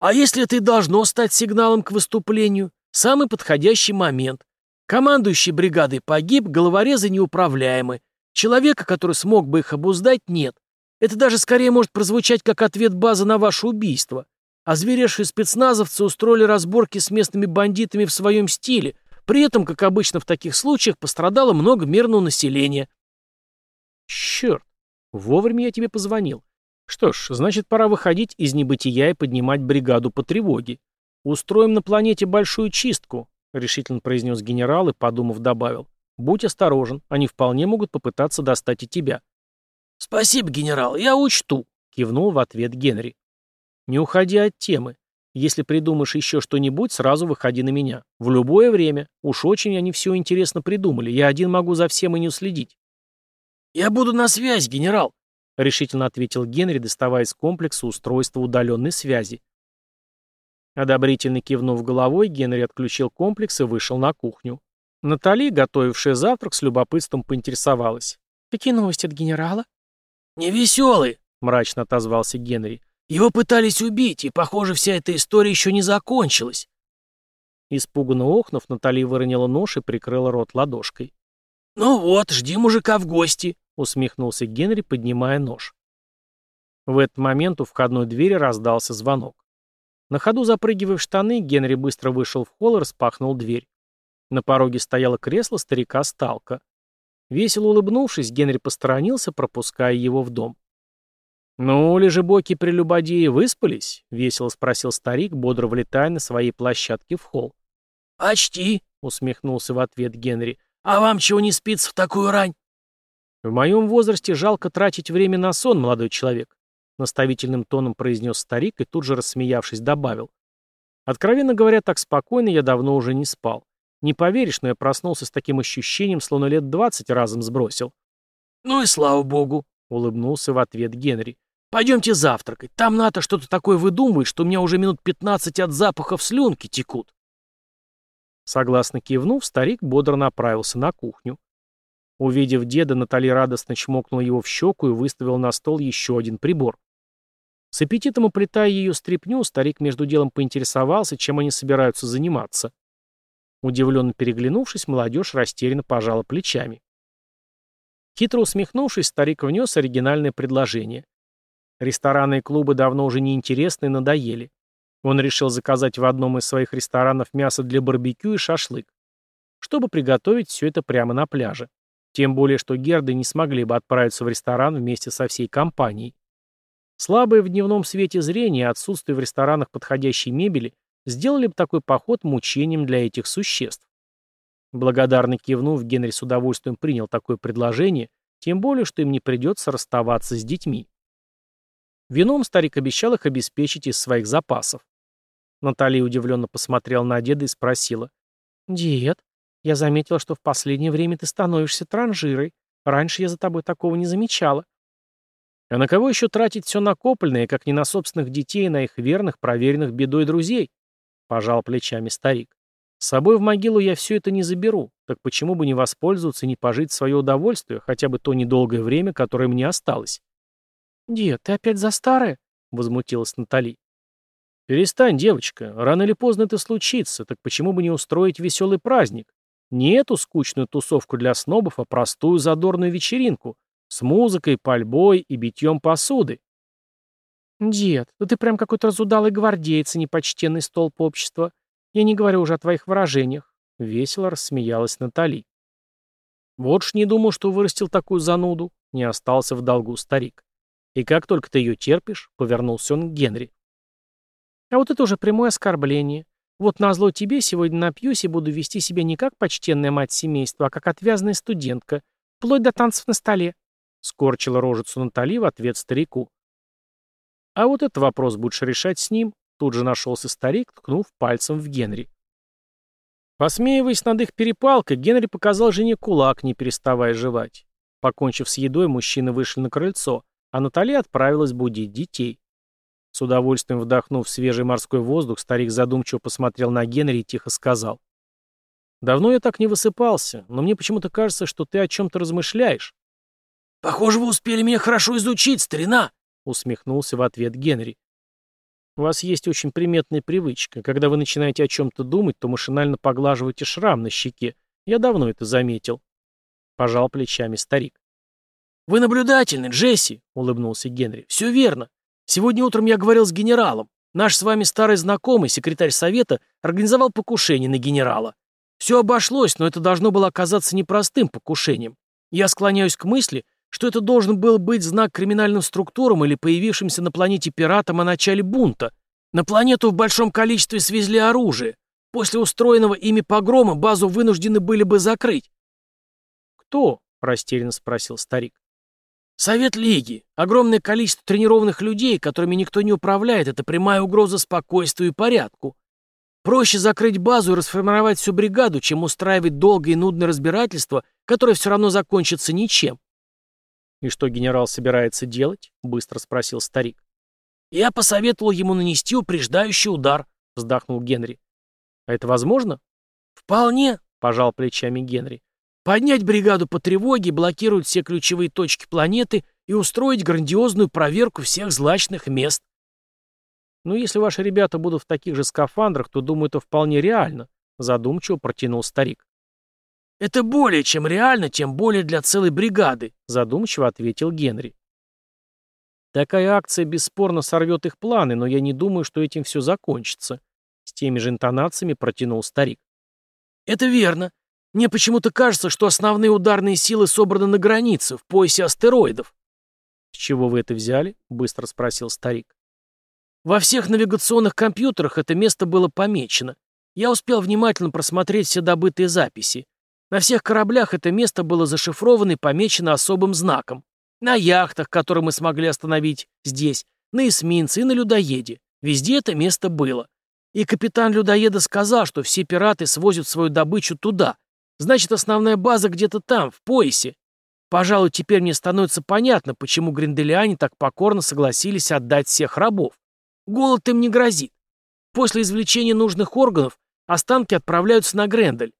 А если и должно стать сигналом к выступлению? Самый подходящий момент. Командующий бригадой погиб, головорезы неуправляемы. Человека, который смог бы их обуздать, нет. Это даже скорее может прозвучать как ответ базы на ваше убийство. Озверевшие спецназовцы устроили разборки с местными бандитами в своем стиле. При этом, как обычно в таких случаях, пострадало много мирного населения. Черт, вовремя я тебе позвонил. Что ж, значит, пора выходить из небытия и поднимать бригаду по тревоге. Устроим на планете большую чистку, — решительно произнес генерал и, подумав, добавил. «Будь осторожен, они вполне могут попытаться достать и тебя». «Спасибо, генерал, я учту», — кивнул в ответ Генри. «Не уходи от темы. Если придумаешь еще что-нибудь, сразу выходи на меня. В любое время. Уж очень они все интересно придумали. Я один могу за всем и не уследить». «Я буду на связь, генерал», — решительно ответил Генри, доставая из комплекса устройство удаленной связи. Одобрительно кивнув головой, Генри отключил комплекс и вышел на кухню. Натали, готовившая завтрак, с любопытством поинтересовалась. «Какие новости от генерала?» «Невеселые», — мрачно отозвался Генри. «Его пытались убить, и, похоже, вся эта история еще не закончилась». Испуганно охнув, Натали выронила нож и прикрыла рот ладошкой. «Ну вот, жди мужика в гости», — усмехнулся Генри, поднимая нож. В этот момент у входной двери раздался звонок. На ходу запрыгивая в штаны, Генри быстро вышел в холл и распахнул дверь. На пороге стояло кресло старика Сталка. Весело улыбнувшись, Генри посторонился, пропуская его в дом. «Ну, лежебоки прелюбодеи выспались?» — весело спросил старик, бодро влетая на своей площадке в холл. «Почти», — усмехнулся в ответ Генри. «А вам чего не спится в такую рань?» «В моем возрасте жалко тратить время на сон, молодой человек наставительным тоном произнес старик и тут же, рассмеявшись, добавил. Откровенно говоря, так спокойно я давно уже не спал. Не поверишь, но я проснулся с таким ощущением, словно лет двадцать разом сбросил. «Ну и слава богу», — улыбнулся в ответ Генри. «Пойдемте завтракать. Там надо что-то такое выдумывать, что у меня уже минут пятнадцать от запахов слюнки текут». Согласно кивнув, старик бодро направился на кухню. Увидев деда, Натали радостно чмокнула его в щеку и выставила на стол еще один прибор. С аппетитом уплетая ее стряпню, старик между делом поинтересовался, чем они собираются заниматься. Удивленно переглянувшись, молодежь растерянно пожала плечами. Хитро усмехнувшись, старик внес оригинальное предложение. Рестораны и клубы давно уже неинтересны и надоели. Он решил заказать в одном из своих ресторанов мясо для барбекю и шашлык, чтобы приготовить все это прямо на пляже. Тем более, что Герды не смогли бы отправиться в ресторан вместе со всей компанией. Слабое в дневном свете зрение и отсутствие в ресторанах подходящей мебели сделали бы такой поход мучением для этих существ. Благодарно кивнув, Генри с удовольствием принял такое предложение, тем более, что им не придется расставаться с детьми. Вином старик обещал их обеспечить из своих запасов. Наталья удивленно посмотрела на деда и спросила. «Дед, я заметила, что в последнее время ты становишься транжирой. Раньше я за тобой такого не замечала». «А на кого еще тратить все накопленное, как не на собственных детей, а на их верных, проверенных бедой друзей?» — пожал плечами старик. «С собой в могилу я все это не заберу, так почему бы не воспользоваться и не пожить свое удовольствие, хотя бы то недолгое время, которое мне осталось?» «Дед, ты опять за старое?» — возмутилась Натали. «Перестань, девочка. Рано или поздно это случится, так почему бы не устроить веселый праздник? Не эту скучную тусовку для снобов, а простую задорную вечеринку. С музыкой, пальбой и битьем посуды». «Дед, да ты прям какой-то разудалый гвардейц, а непочтенный столб общества. Я не говорю уже о твоих выражениях», — весело рассмеялась Натали. «Вот ж не думал, что вырастил такую зануду», — не остался в долгу старик. И как только ты ее терпишь, повернулся он к Генри. А вот это уже прямое оскорбление. Вот назло тебе сегодня напьюсь и буду вести себя не как почтенная мать семейства, а как отвязная студентка, вплоть до танцев на столе. Скорчила рожицу Натали в ответ старику. А вот этот вопрос будешь решать с ним, тут же нашелся старик, ткнув пальцем в Генри. Посмеиваясь над их перепалкой, Генри показал жене кулак, не переставая жевать. Покончив с едой, мужчины вышли на крыльцо, а Натали отправилась будить детей. С удовольствием вдохнув свежий морской воздух, старик задумчиво посмотрел на Генри и тихо сказал. «Давно я так не высыпался, но мне почему-то кажется, что ты о чем-то размышляешь». «Похоже, вы успели меня хорошо изучить, старина!» — усмехнулся в ответ Генри. «У вас есть очень приметная привычка. Когда вы начинаете о чем-то думать, то машинально поглаживаете шрам на щеке. Я давно это заметил». Пожал плечами старик. «Вы наблюдательны, Джесси», — улыбнулся Генри. «Все верно. Сегодня утром я говорил с генералом. Наш с вами старый знакомый, секретарь совета, организовал покушение на генерала. Все обошлось, но это должно было оказаться непростым покушением. Я склоняюсь к мысли, что это должен был быть знак криминальным структурам или появившимся на планете пиратам о начале бунта. На планету в большом количестве свезли оружие. После устроенного ими погрома базу вынуждены были бы закрыть. «Кто?» — растерянно спросил старик. Совет Лиги. Огромное количество тренированных людей, которыми никто не управляет, это прямая угроза спокойствию и порядку. Проще закрыть базу и расформировать всю бригаду, чем устраивать долгое и нудное разбирательство, которое все равно закончится ничем. «И что генерал собирается делать?» — быстро спросил старик. «Я посоветовал ему нанести упреждающий удар», — вздохнул Генри. «А это возможно?» «Вполне», — пожал плечами Генри. Поднять бригаду по тревоге, блокировать все ключевые точки планеты и устроить грандиозную проверку всех злачных мест. Ну, если ваши ребята будут в таких же скафандрах, то, думаю, это вполне реально, задумчиво протянул старик. Это более чем реально, тем более для целой бригады, задумчиво ответил Генри. Такая акция бесспорно сорвет их планы, но я не думаю, что этим все закончится. С теми же интонациями протянул старик. Это верно. Мне почему-то кажется, что основные ударные силы собраны на границе, в поясе астероидов. — С чего вы это взяли? — быстро спросил старик. Во всех навигационных компьютерах это место было помечено. Я успел внимательно просмотреть все добытые записи. На всех кораблях это место было зашифровано и помечено особым знаком. На яхтах, которые мы смогли остановить здесь, на эсминце и на людоеде. Везде это место было. И капитан людоеда сказал, что все пираты свозят свою добычу туда, Значит, основная база где-то там, в поясе. Пожалуй, теперь мне становится понятно, почему гринделиане так покорно согласились отдать всех рабов. Голод им не грозит. После извлечения нужных органов Останки отправляются на Грендель.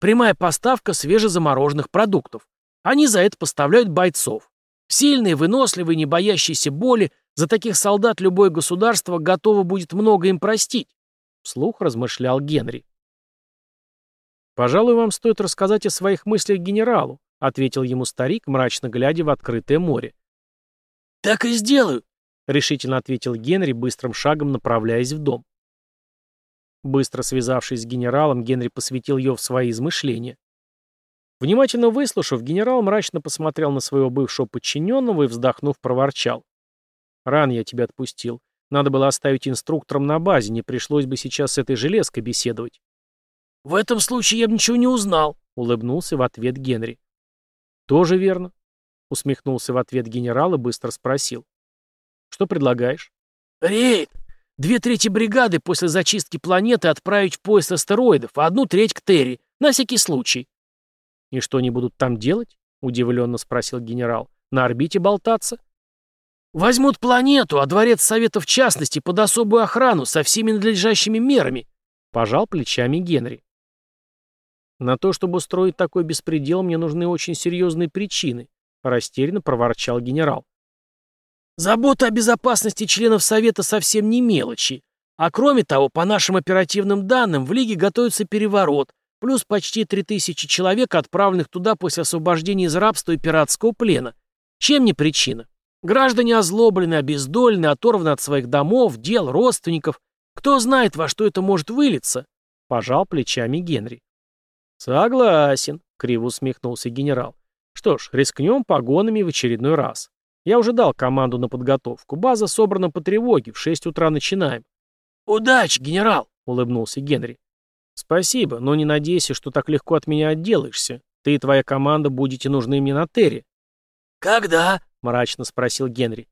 Прямая поставка свежезамороженных продуктов. Они за это поставляют бойцов. Сильные, выносливые, не боящиеся боли, за таких солдат любое государство готово будет много им простить. Вслух размышлял Генри. «Пожалуй, вам стоит рассказать о своих мыслях генералу», ответил ему старик, мрачно глядя в открытое море. «Так и сделаю», — решительно ответил Генри, быстрым шагом направляясь в дом. Быстро связавшись с генералом, Генри посвятил ее в свои измышления. Внимательно выслушав, генерал мрачно посмотрел на своего бывшего подчиненного и, вздохнув, проворчал. «Ран я тебя отпустил. Надо было оставить инструктором на базе, не пришлось бы сейчас с этой железкой беседовать». «В этом случае я бы ничего не узнал», — улыбнулся в ответ Генри. «Тоже верно», — усмехнулся в ответ генерал и быстро спросил. «Что предлагаешь?» «Рейд! Две трети бригады после зачистки планеты отправить в пояс астероидов, а одну треть к Терри, на всякий случай. «И что они будут там делать?» — удивленно спросил генерал. «На орбите болтаться?» «Возьмут планету, а дворец Совета в частности, под особую охрану, со всеми надлежащими мерами», — пожал плечами Генри. «На то, чтобы устроить такой беспредел, мне нужны очень серьезные причины», — растерянно проворчал генерал. «Забота о безопасности членов Совета совсем не мелочи. А кроме того, по нашим оперативным данным, в Лиге готовится переворот, плюс почти 3000 человек, отправленных туда после освобождения из рабства и пиратского плена. Чем не причина? Граждане озлоблены, обездолены, оторваны от своих домов, дел, родственников. Кто знает, во что это может вылиться? Пожал плечами Генри. Согласен, криво усмехнулся генерал. Что ж, рискнем погонами в очередной раз. Я уже дал команду на подготовку. База собрана по тревоге. В 6 утра начинаем. Удачи, генерал, улыбнулся Генри. «Спасибо, но не надейся, что так легко от меня отделаешься. Ты и твоя команда будете нужны мне на Терре». «Когда?» — мрачно спросил Генри.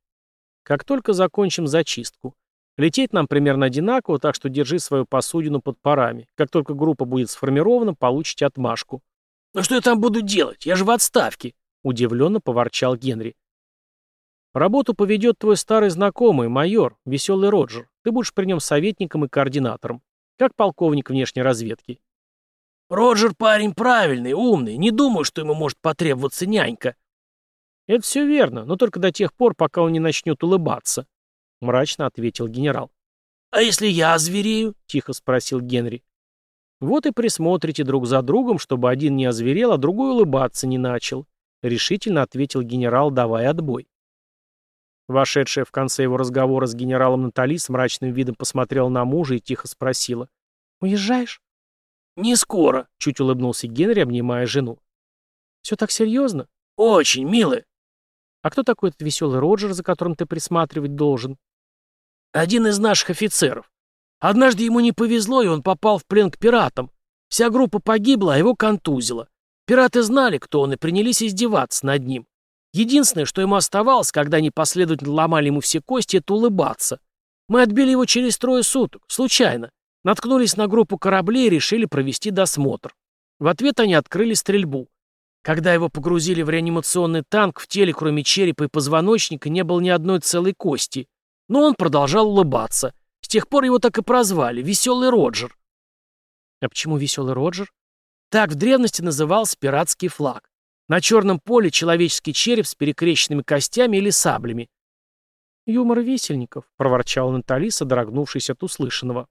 «Как только закончим зачистку. Лететь нам примерно одинаково, так что держи свою посудину под парами. Как только группа будет сформирована, получите отмашку». «Но что я там буду делать? Я же в отставке!» — удивленно поворчал Генри. «Работу поведет твой старый знакомый, майор, веселый Роджер. Ты будешь при нем советником и координатором. Как полковник внешней разведки. Роджер парень правильный, умный. Не думаю, что ему может потребоваться нянька. Это все верно, но только до тех пор, пока он не начнет улыбаться. Мрачно ответил генерал. А если я озверею? Тихо спросил Генри. Вот и присмотрите друг за другом, чтобы один не озверел, а другой улыбаться не начал. Решительно ответил генерал, давая отбой. Вошедшая в конце его разговора с генералом Натали с мрачным видом посмотрела на мужа и тихо спросила. «Уезжаешь?» «Не скоро», — чуть улыбнулся Генри, обнимая жену. «Все так серьезно?» «Очень, милая». «А кто такой этот веселый Роджер, за которым ты присматривать должен?» «Один из наших офицеров. Однажды ему не повезло, и он попал в плен к пиратам. Вся группа погибла, а его контузило. Пираты знали, кто он, и принялись издеваться над ним. Единственное, что ему оставалось, когда они последовательно ломали ему все кости, это улыбаться. Мы отбили его через трое суток, случайно. Наткнулись на группу кораблей и решили провести досмотр. В ответ они открыли стрельбу. Когда его погрузили в реанимационный танк, в теле, кроме черепа и позвоночника, не было ни одной целой кости. Но он продолжал улыбаться. С тех пор его так и прозвали — Веселый Роджер. А почему Веселый Роджер? Так в древности назывался пиратский флаг. На черном поле человеческий череп с перекрещенными костями или саблями. «Юмор весельников», — проворчал Натали, содрогнувшись от услышанного.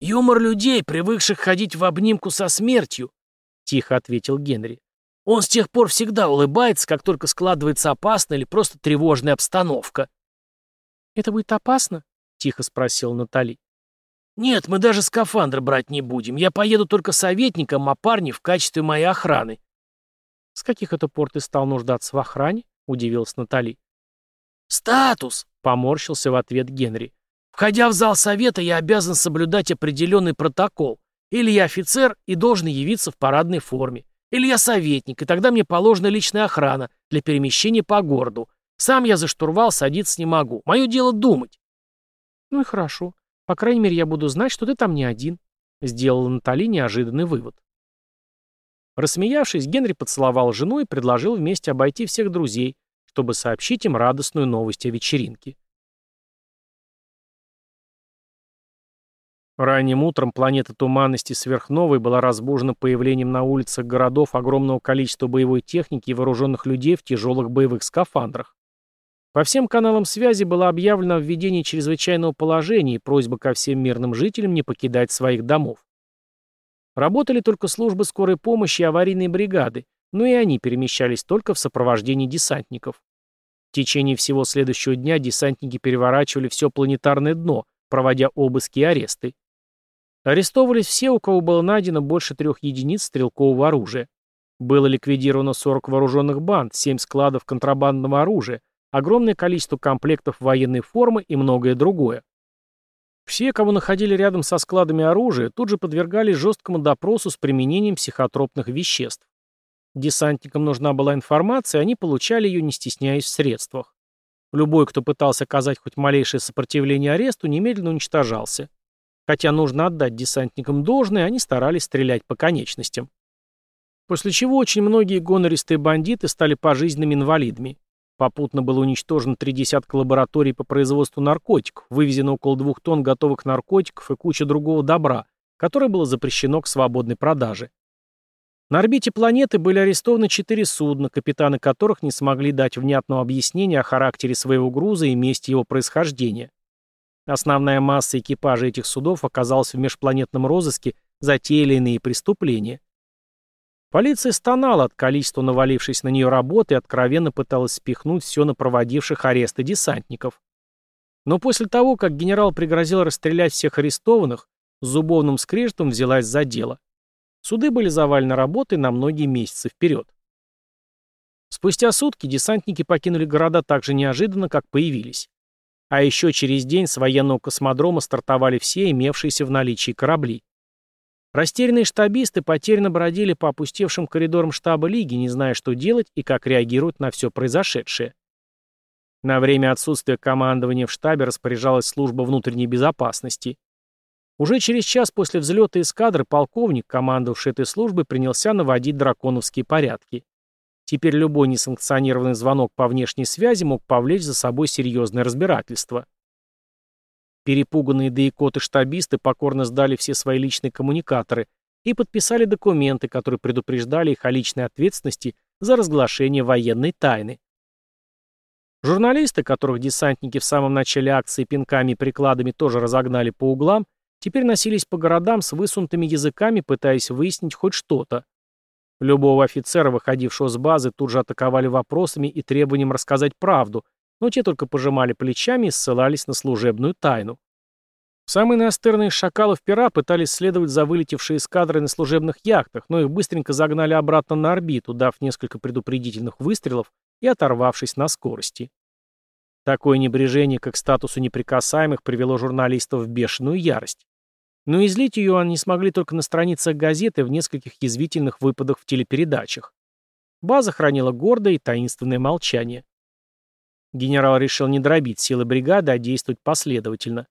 «Юмор людей, привыкших ходить в обнимку со смертью», — тихо ответил Генри. «Он с тех пор всегда улыбается, как только складывается опасная или просто тревожная обстановка». «Это будет опасно?» — тихо спросил Натали. «Нет, мы даже скафандр брать не будем. Я поеду только советником, а парни в качестве моей охраны. «С каких это пор ты стал нуждаться в охране?» — удивилась Натали. «Статус!» — поморщился в ответ Генри. «Входя в зал совета, я обязан соблюдать определенный протокол. Или я офицер и должен явиться в парадной форме. Или я советник, и тогда мне положена личная охрана для перемещения по городу. Сам я за штурвал садиться не могу. Мое дело думать». «Ну и хорошо. По крайней мере, я буду знать, что ты там не один», — сделала Натали неожиданный вывод. Рассмеявшись, Генри поцеловал жену и предложил вместе обойти всех друзей, чтобы сообщить им радостную новость о вечеринке. Ранним утром планета туманности сверхновой была разбужена появлением на улицах городов огромного количества боевой техники и вооруженных людей в тяжелых боевых скафандрах. По всем каналам связи было объявлено введение чрезвычайного положения и просьба ко всем мирным жителям не покидать своих домов. Работали только службы скорой помощи и аварийные бригады, но и они перемещались только в сопровождении десантников. В течение всего следующего дня десантники переворачивали все планетарное дно, проводя обыски и аресты. Арестовывались все, у кого было найдено больше трех единиц стрелкового оружия. Было ликвидировано 40 вооруженных банд, 7 складов контрабандного оружия, огромное количество комплектов военной формы и многое другое. Все, кого находили рядом со складами оружия, тут же подвергались жесткому допросу с применением психотропных веществ. Десантникам нужна была информация, они получали ее, не стесняясь в средствах. Любой, кто пытался оказать хоть малейшее сопротивление аресту, немедленно уничтожался. Хотя нужно отдать десантникам должное, они старались стрелять по конечностям. После чего очень многие гонористые бандиты стали пожизненными инвалидами. Попутно было уничтожено три десятка лабораторий по производству наркотиков, вывезено около двух тонн готовых наркотиков и куча другого добра, которое было запрещено к свободной продаже. На орбите планеты были арестованы четыре судна, капитаны которых не смогли дать внятного объяснения о характере своего груза и месте его происхождения. Основная масса экипажа этих судов оказалась в межпланетном розыске за те или иные преступления. Полиция стонала от количества навалившись на нее работы и откровенно пыталась спихнуть все на проводивших аресты десантников. Но после того, как генерал пригрозил расстрелять всех арестованных, с зубовным скрежетом взялась за дело. Суды были завалены работой на многие месяцы вперед. Спустя сутки десантники покинули города так же неожиданно, как появились. А еще через день с военного космодрома стартовали все имевшиеся в наличии корабли. Растерянные штабисты потерянно бродили по опустевшим коридорам штаба Лиги, не зная, что делать и как реагировать на все произошедшее. На время отсутствия командования в штабе распоряжалась служба внутренней безопасности. Уже через час после взлета эскадры полковник, командовавший этой службой, принялся наводить драконовские порядки. Теперь любой несанкционированный звонок по внешней связи мог повлечь за собой серьезное разбирательство. Перепуганные даикоты-штабисты покорно сдали все свои личные коммуникаторы и подписали документы, которые предупреждали их о личной ответственности за разглашение военной тайны. Журналисты, которых десантники в самом начале акции пинками и прикладами тоже разогнали по углам, теперь носились по городам с высунутыми языками, пытаясь выяснить хоть что-то. Любого офицера, выходившего с базы, тут же атаковали вопросами и требованием рассказать правду, но те только пожимали плечами и ссылались на служебную тайну. Самые настырные шакалов пера пытались следовать за вылетевшие эскадры на служебных яхтах, но их быстренько загнали обратно на орбиту, дав несколько предупредительных выстрелов и оторвавшись на скорости. Такое небрежение как статусу неприкасаемых привело журналистов в бешеную ярость. Но излить ее они смогли только на страницах газеты в нескольких язвительных выпадах в телепередачах. База хранила гордое и таинственное молчание. Генерал решил не дробить силы бригады, а действовать последовательно.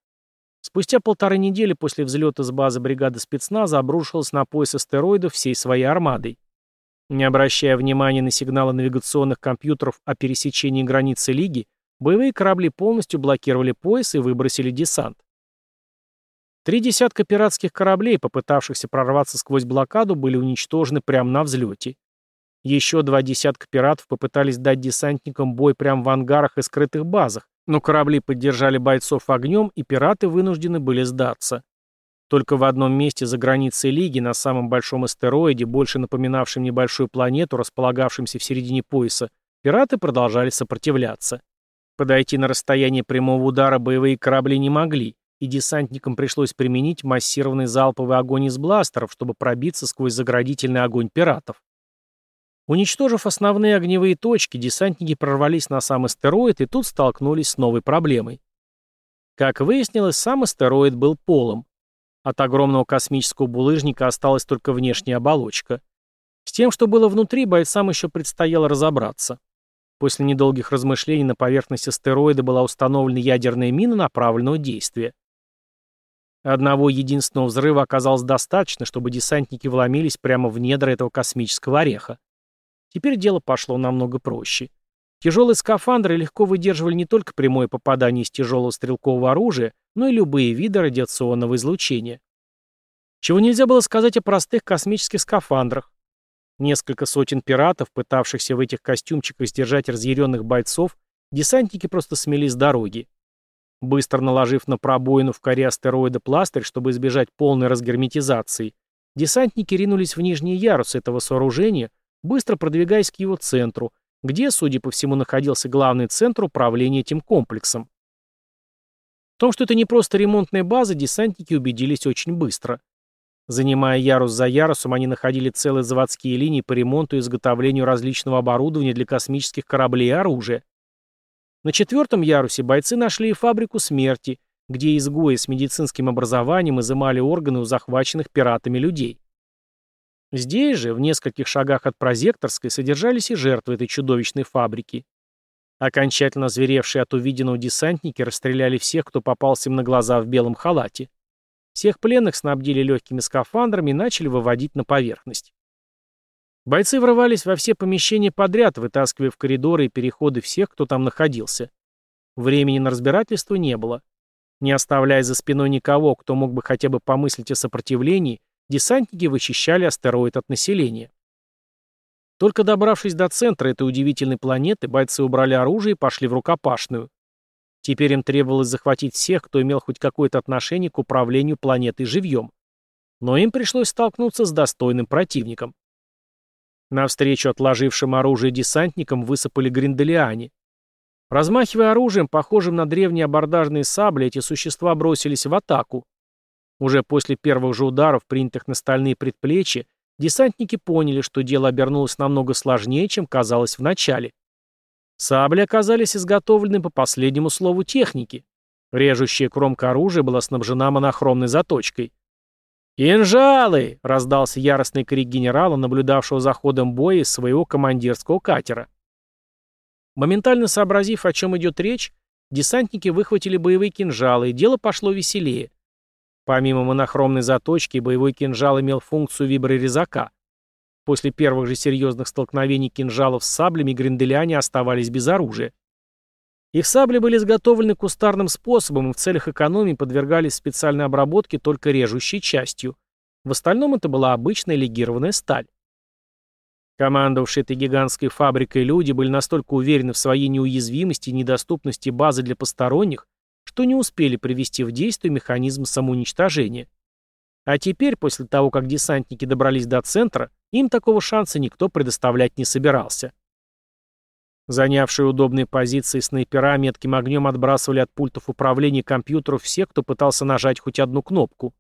Спустя полторы недели после взлета с базы бригады спецназа обрушилась на пояс астероидов всей своей армадой. Не обращая внимания на сигналы навигационных компьютеров о пересечении границы Лиги, боевые корабли полностью блокировали пояс и выбросили десант. Три десятка пиратских кораблей, попытавшихся прорваться сквозь блокаду, были уничтожены прямо на взлете. Еще два десятка пиратов попытались дать десантникам бой прямо в ангарах и скрытых базах, но корабли поддержали бойцов огнем, и пираты вынуждены были сдаться. Только в одном месте за границей Лиги, на самом большом астероиде, больше напоминавшем небольшую планету, располагавшемся в середине пояса, пираты продолжали сопротивляться. Подойти на расстояние прямого удара боевые корабли не могли, и десантникам пришлось применить массированный залповый огонь из бластеров, чтобы пробиться сквозь заградительный огонь пиратов. Уничтожив основные огневые точки, десантники прорвались на сам астероид и тут столкнулись с новой проблемой. Как выяснилось, сам астероид был полом. От огромного космического булыжника осталась только внешняя оболочка. С тем, что было внутри, бойцам еще предстояло разобраться. После недолгих размышлений на поверхность астероида была установлена ядерная мина направленного действия. Одного единственного взрыва оказалось достаточно, чтобы десантники вломились прямо в недра этого космического ореха. Теперь дело пошло намного проще. Тяжелые скафандры легко выдерживали не только прямое попадание из тяжелого стрелкового оружия, но и любые виды радиационного излучения. Чего нельзя было сказать о простых космических скафандрах. Несколько сотен пиратов, пытавшихся в этих костюмчиках сдержать разъяренных бойцов, десантники просто смели с дороги. Быстро наложив на пробоину в коре астероида пластырь, чтобы избежать полной разгерметизации, десантники ринулись в нижний ярус этого сооружения, быстро продвигаясь к его центру, где, судя по всему, находился главный центр управления этим комплексом. В том, что это не просто ремонтная база, десантники убедились очень быстро. Занимая ярус за ярусом, они находили целые заводские линии по ремонту и изготовлению различного оборудования для космических кораблей и оружия. На четвертом ярусе бойцы нашли и фабрику смерти, где изгои с медицинским образованием изымали органы у захваченных пиратами людей. Здесь же, в нескольких шагах от прозекторской, содержались и жертвы этой чудовищной фабрики. Окончательно зверевшие от увиденного десантники расстреляли всех, кто попался им на глаза в белом халате. Всех пленных снабдили легкими скафандрами и начали выводить на поверхность. Бойцы врывались во все помещения подряд, вытаскивая в коридоры и переходы всех, кто там находился. Времени на разбирательство не было. Не оставляя за спиной никого, кто мог бы хотя бы помыслить о сопротивлении, десантники вычищали астероид от населения. Только добравшись до центра этой удивительной планеты, бойцы убрали оружие и пошли в рукопашную. Теперь им требовалось захватить всех, кто имел хоть какое-то отношение к управлению планетой живьем. Но им пришлось столкнуться с достойным противником. Навстречу отложившим оружие десантникам высыпали гринделиане. Размахивая оружием, похожим на древние абордажные сабли, эти существа бросились в атаку. Уже после первых же ударов, принятых на стальные предплечья, десантники поняли, что дело обернулось намного сложнее, чем казалось в начале. Сабли оказались изготовлены по последнему слову техники. Режущая кромка оружия была снабжена монохромной заточкой. «Кинжалы!» — раздался яростный крик генерала, наблюдавшего за ходом боя из своего командирского катера. Моментально сообразив, о чем идет речь, десантники выхватили боевые кинжалы, и дело пошло веселее. Помимо монохромной заточки, боевой кинжал имел функцию виброрезака. После первых же серьезных столкновений кинжалов с саблями гринделяне оставались без оружия. Их сабли были изготовлены кустарным способом и в целях экономии подвергались специальной обработке только режущей частью. В остальном это была обычная легированная сталь. Командовавшие этой гигантской фабрикой люди были настолько уверены в своей неуязвимости и недоступности базы для посторонних, что не успели привести в действие механизм самоуничтожения. А теперь, после того, как десантники добрались до центра, им такого шанса никто предоставлять не собирался. Занявшие удобные позиции снайпера метким огнем отбрасывали от пультов управления компьютеров все, кто пытался нажать хоть одну кнопку.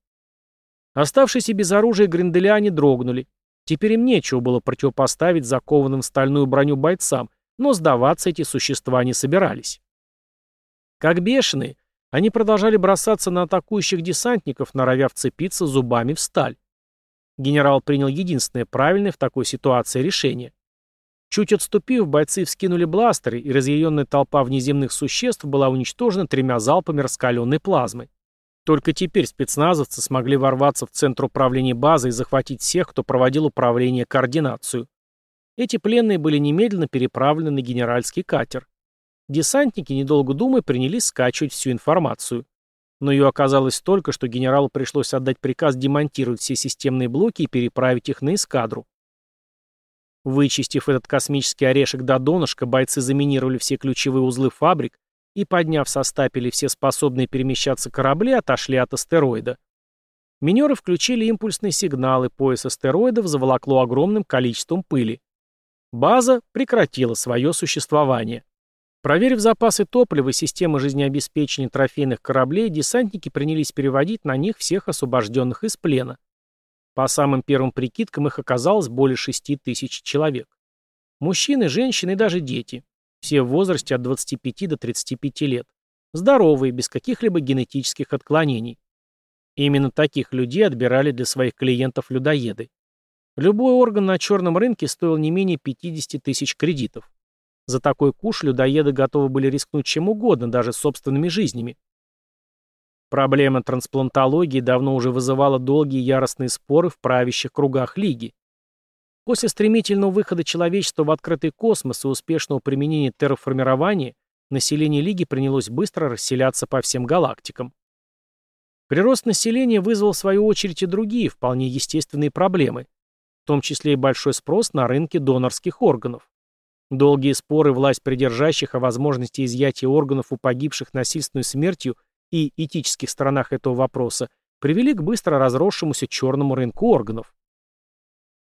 Оставшиеся без оружия гринделяне дрогнули. Теперь им нечего было противопоставить закованным стальную броню бойцам, но сдаваться эти существа не собирались. Как бешеные, они продолжали бросаться на атакующих десантников, норовя вцепиться зубами в сталь. Генерал принял единственное правильное в такой ситуации решение. Чуть отступив, бойцы вскинули бластеры, и разъяренная толпа внеземных существ была уничтожена тремя залпами раскаленной плазмы. Только теперь спецназовцы смогли ворваться в центр управления базы и захватить всех, кто проводил управление координацию. Эти пленные были немедленно переправлены на генеральский катер. Десантники, недолго думая, принялись скачивать всю информацию но ее оказалось столько, что генералу пришлось отдать приказ демонтировать все системные блоки и переправить их на эскадру. Вычистив этот космический орешек до донышка, бойцы заминировали все ключевые узлы фабрик и, подняв со стапелей все способные перемещаться корабли, отошли от астероида. Минеры включили импульсные сигналы, пояс астероидов заволокло огромным количеством пыли. База прекратила свое существование. Проверив запасы топлива и системы жизнеобеспечения трофейных кораблей, десантники принялись переводить на них всех освобожденных из плена. По самым первым прикидкам их оказалось более 6 тысяч человек. Мужчины, женщины и даже дети. Все в возрасте от 25 до 35 лет. Здоровые, без каких-либо генетических отклонений. Именно таких людей отбирали для своих клиентов людоеды. Любой орган на черном рынке стоил не менее 50 тысяч кредитов. За такой куш людоеды готовы были рискнуть чем угодно, даже собственными жизнями. Проблема трансплантологии давно уже вызывала долгие яростные споры в правящих кругах Лиги. После стремительного выхода человечества в открытый космос и успешного применения терраформирования, население Лиги принялось быстро расселяться по всем галактикам. Прирост населения вызвал в свою очередь и другие, вполне естественные проблемы, в том числе и большой спрос на рынке донорских органов. Долгие споры власть придержащих о возможности изъятия органов у погибших насильственной смертью и этических сторонах этого вопроса привели к быстро разросшемуся черному рынку органов.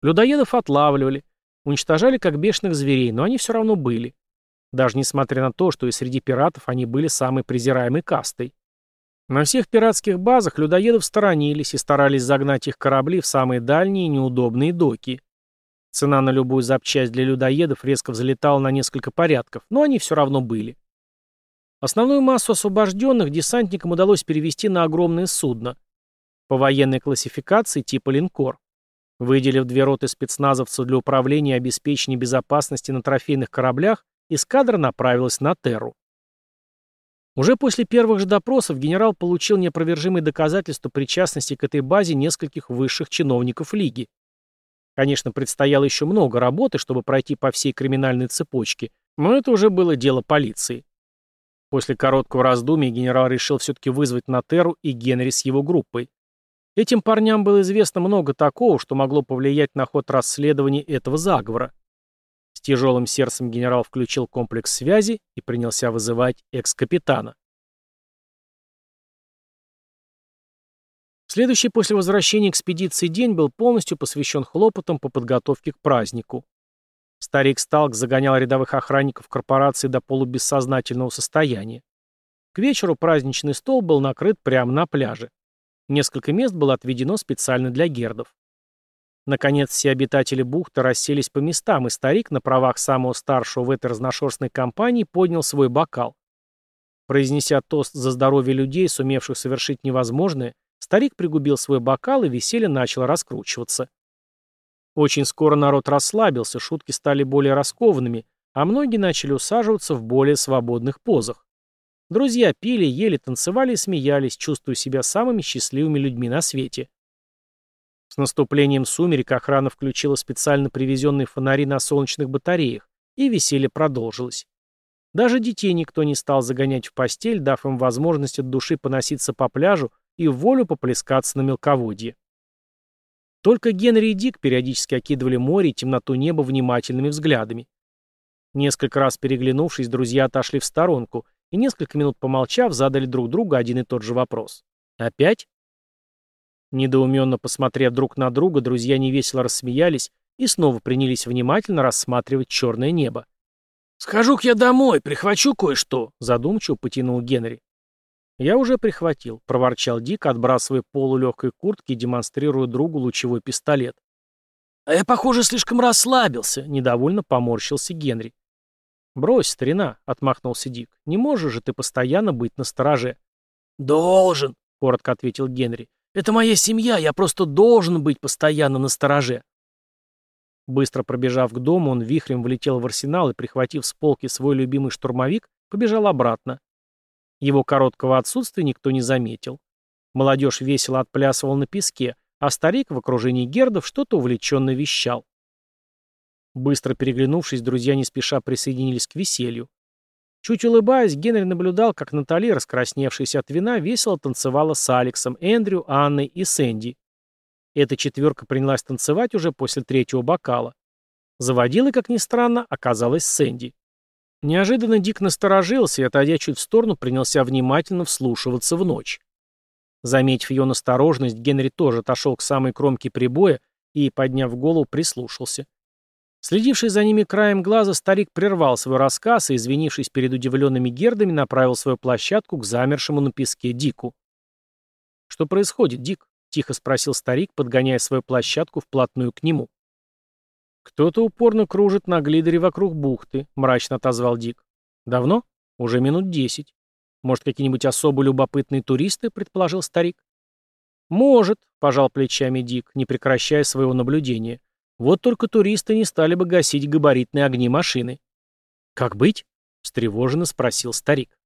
Людоедов отлавливали, уничтожали как бешеных зверей, но они все равно были. Даже несмотря на то, что и среди пиратов они были самой презираемой кастой. На всех пиратских базах людоедов сторонились и старались загнать их корабли в самые дальние и неудобные доки. Цена на любую запчасть для людоедов резко взлетала на несколько порядков, но они все равно были. Основную массу освобожденных десантникам удалось перевести на огромное судно – по военной классификации типа линкор. Выделив две роты спецназовцев для управления и обеспечения безопасности на трофейных кораблях, эскадра направилась на Терру. Уже после первых же допросов генерал получил неопровержимые доказательства причастности к этой базе нескольких высших чиновников Лиги. Конечно, предстояло еще много работы, чтобы пройти по всей криминальной цепочке, но это уже было дело полиции. После короткого раздумья генерал решил все-таки вызвать на Терру и Генри с его группой. Этим парням было известно много такого, что могло повлиять на ход расследования этого заговора. С тяжелым сердцем генерал включил комплекс связи и принялся вызывать экс-капитана. Следующий после возвращения экспедиции день был полностью посвящен хлопотам по подготовке к празднику. Старик Сталк загонял рядовых охранников корпорации до полубессознательного состояния. К вечеру праздничный стол был накрыт прямо на пляже. Несколько мест было отведено специально для гердов. Наконец, все обитатели бухты расселись по местам, и старик на правах самого старшего в этой разношерстной компании поднял свой бокал. Произнеся тост за здоровье людей, сумевших совершить невозможное, старик пригубил свой бокал, и веселье начало раскручиваться. Очень скоро народ расслабился, шутки стали более раскованными, а многие начали усаживаться в более свободных позах. Друзья пили, ели, танцевали и смеялись, чувствуя себя самыми счастливыми людьми на свете. С наступлением сумерек охрана включила специально привезенные фонари на солнечных батареях, и веселье продолжилось. Даже детей никто не стал загонять в постель, дав им возможность от души поноситься по пляжу и в волю поплескаться на мелководье. Только Генри и Дик периодически окидывали море и темноту неба внимательными взглядами. Несколько раз переглянувшись, друзья отошли в сторонку и несколько минут помолчав, задали друг другу один и тот же вопрос. «Опять?» Недоуменно посмотрев друг на друга, друзья невесело рассмеялись и снова принялись внимательно рассматривать черное небо. «Схожу-ка я домой, прихвачу кое-что», — задумчиво потянул Генри. «Я уже прихватил», — проворчал Дик, отбрасывая полу легкой куртки и демонстрируя другу лучевой пистолет. «А я, похоже, слишком расслабился», — недовольно поморщился Генри. «Брось, старина», — отмахнулся Дик. «Не можешь же ты постоянно быть на стороже». «Должен», — коротко ответил Генри. «Это моя семья, я просто должен быть постоянно на стороже». Быстро пробежав к дому, он вихрем влетел в арсенал и, прихватив с полки свой любимый штурмовик, побежал обратно. Его короткого отсутствия никто не заметил. Молодежь весело отплясывала на песке, а старик в окружении гердов что-то увлеченно вещал. Быстро переглянувшись, друзья не спеша присоединились к веселью. Чуть улыбаясь, Генри наблюдал, как Натали, раскрасневшаяся от вина, весело танцевала с Алексом, Эндрю, Анной и Сэнди. Эта четверка принялась танцевать уже после третьего бокала. Заводилой, как ни странно, оказалась Сэнди. Неожиданно Дик насторожился и, отойдя чуть в сторону, принялся внимательно вслушиваться в ночь. Заметив ее настороженность, Генри тоже отошел к самой кромке прибоя и, подняв голову, прислушался. Следивший за ними краем глаза, старик прервал свой рассказ и, извинившись перед удивленными гердами, направил свою площадку к замершему на песке Дику. «Что происходит, Дик?» — тихо спросил старик, подгоняя свою площадку вплотную к нему. «Кто-то упорно кружит на глидере вокруг бухты», — мрачно отозвал Дик. «Давно? Уже минут десять. Может, какие-нибудь особо любопытные туристы?» — предположил старик. «Может», — пожал плечами Дик, не прекращая своего наблюдения. Вот только туристы не стали бы гасить габаритные огни машины. «Как быть?» — встревоженно спросил старик.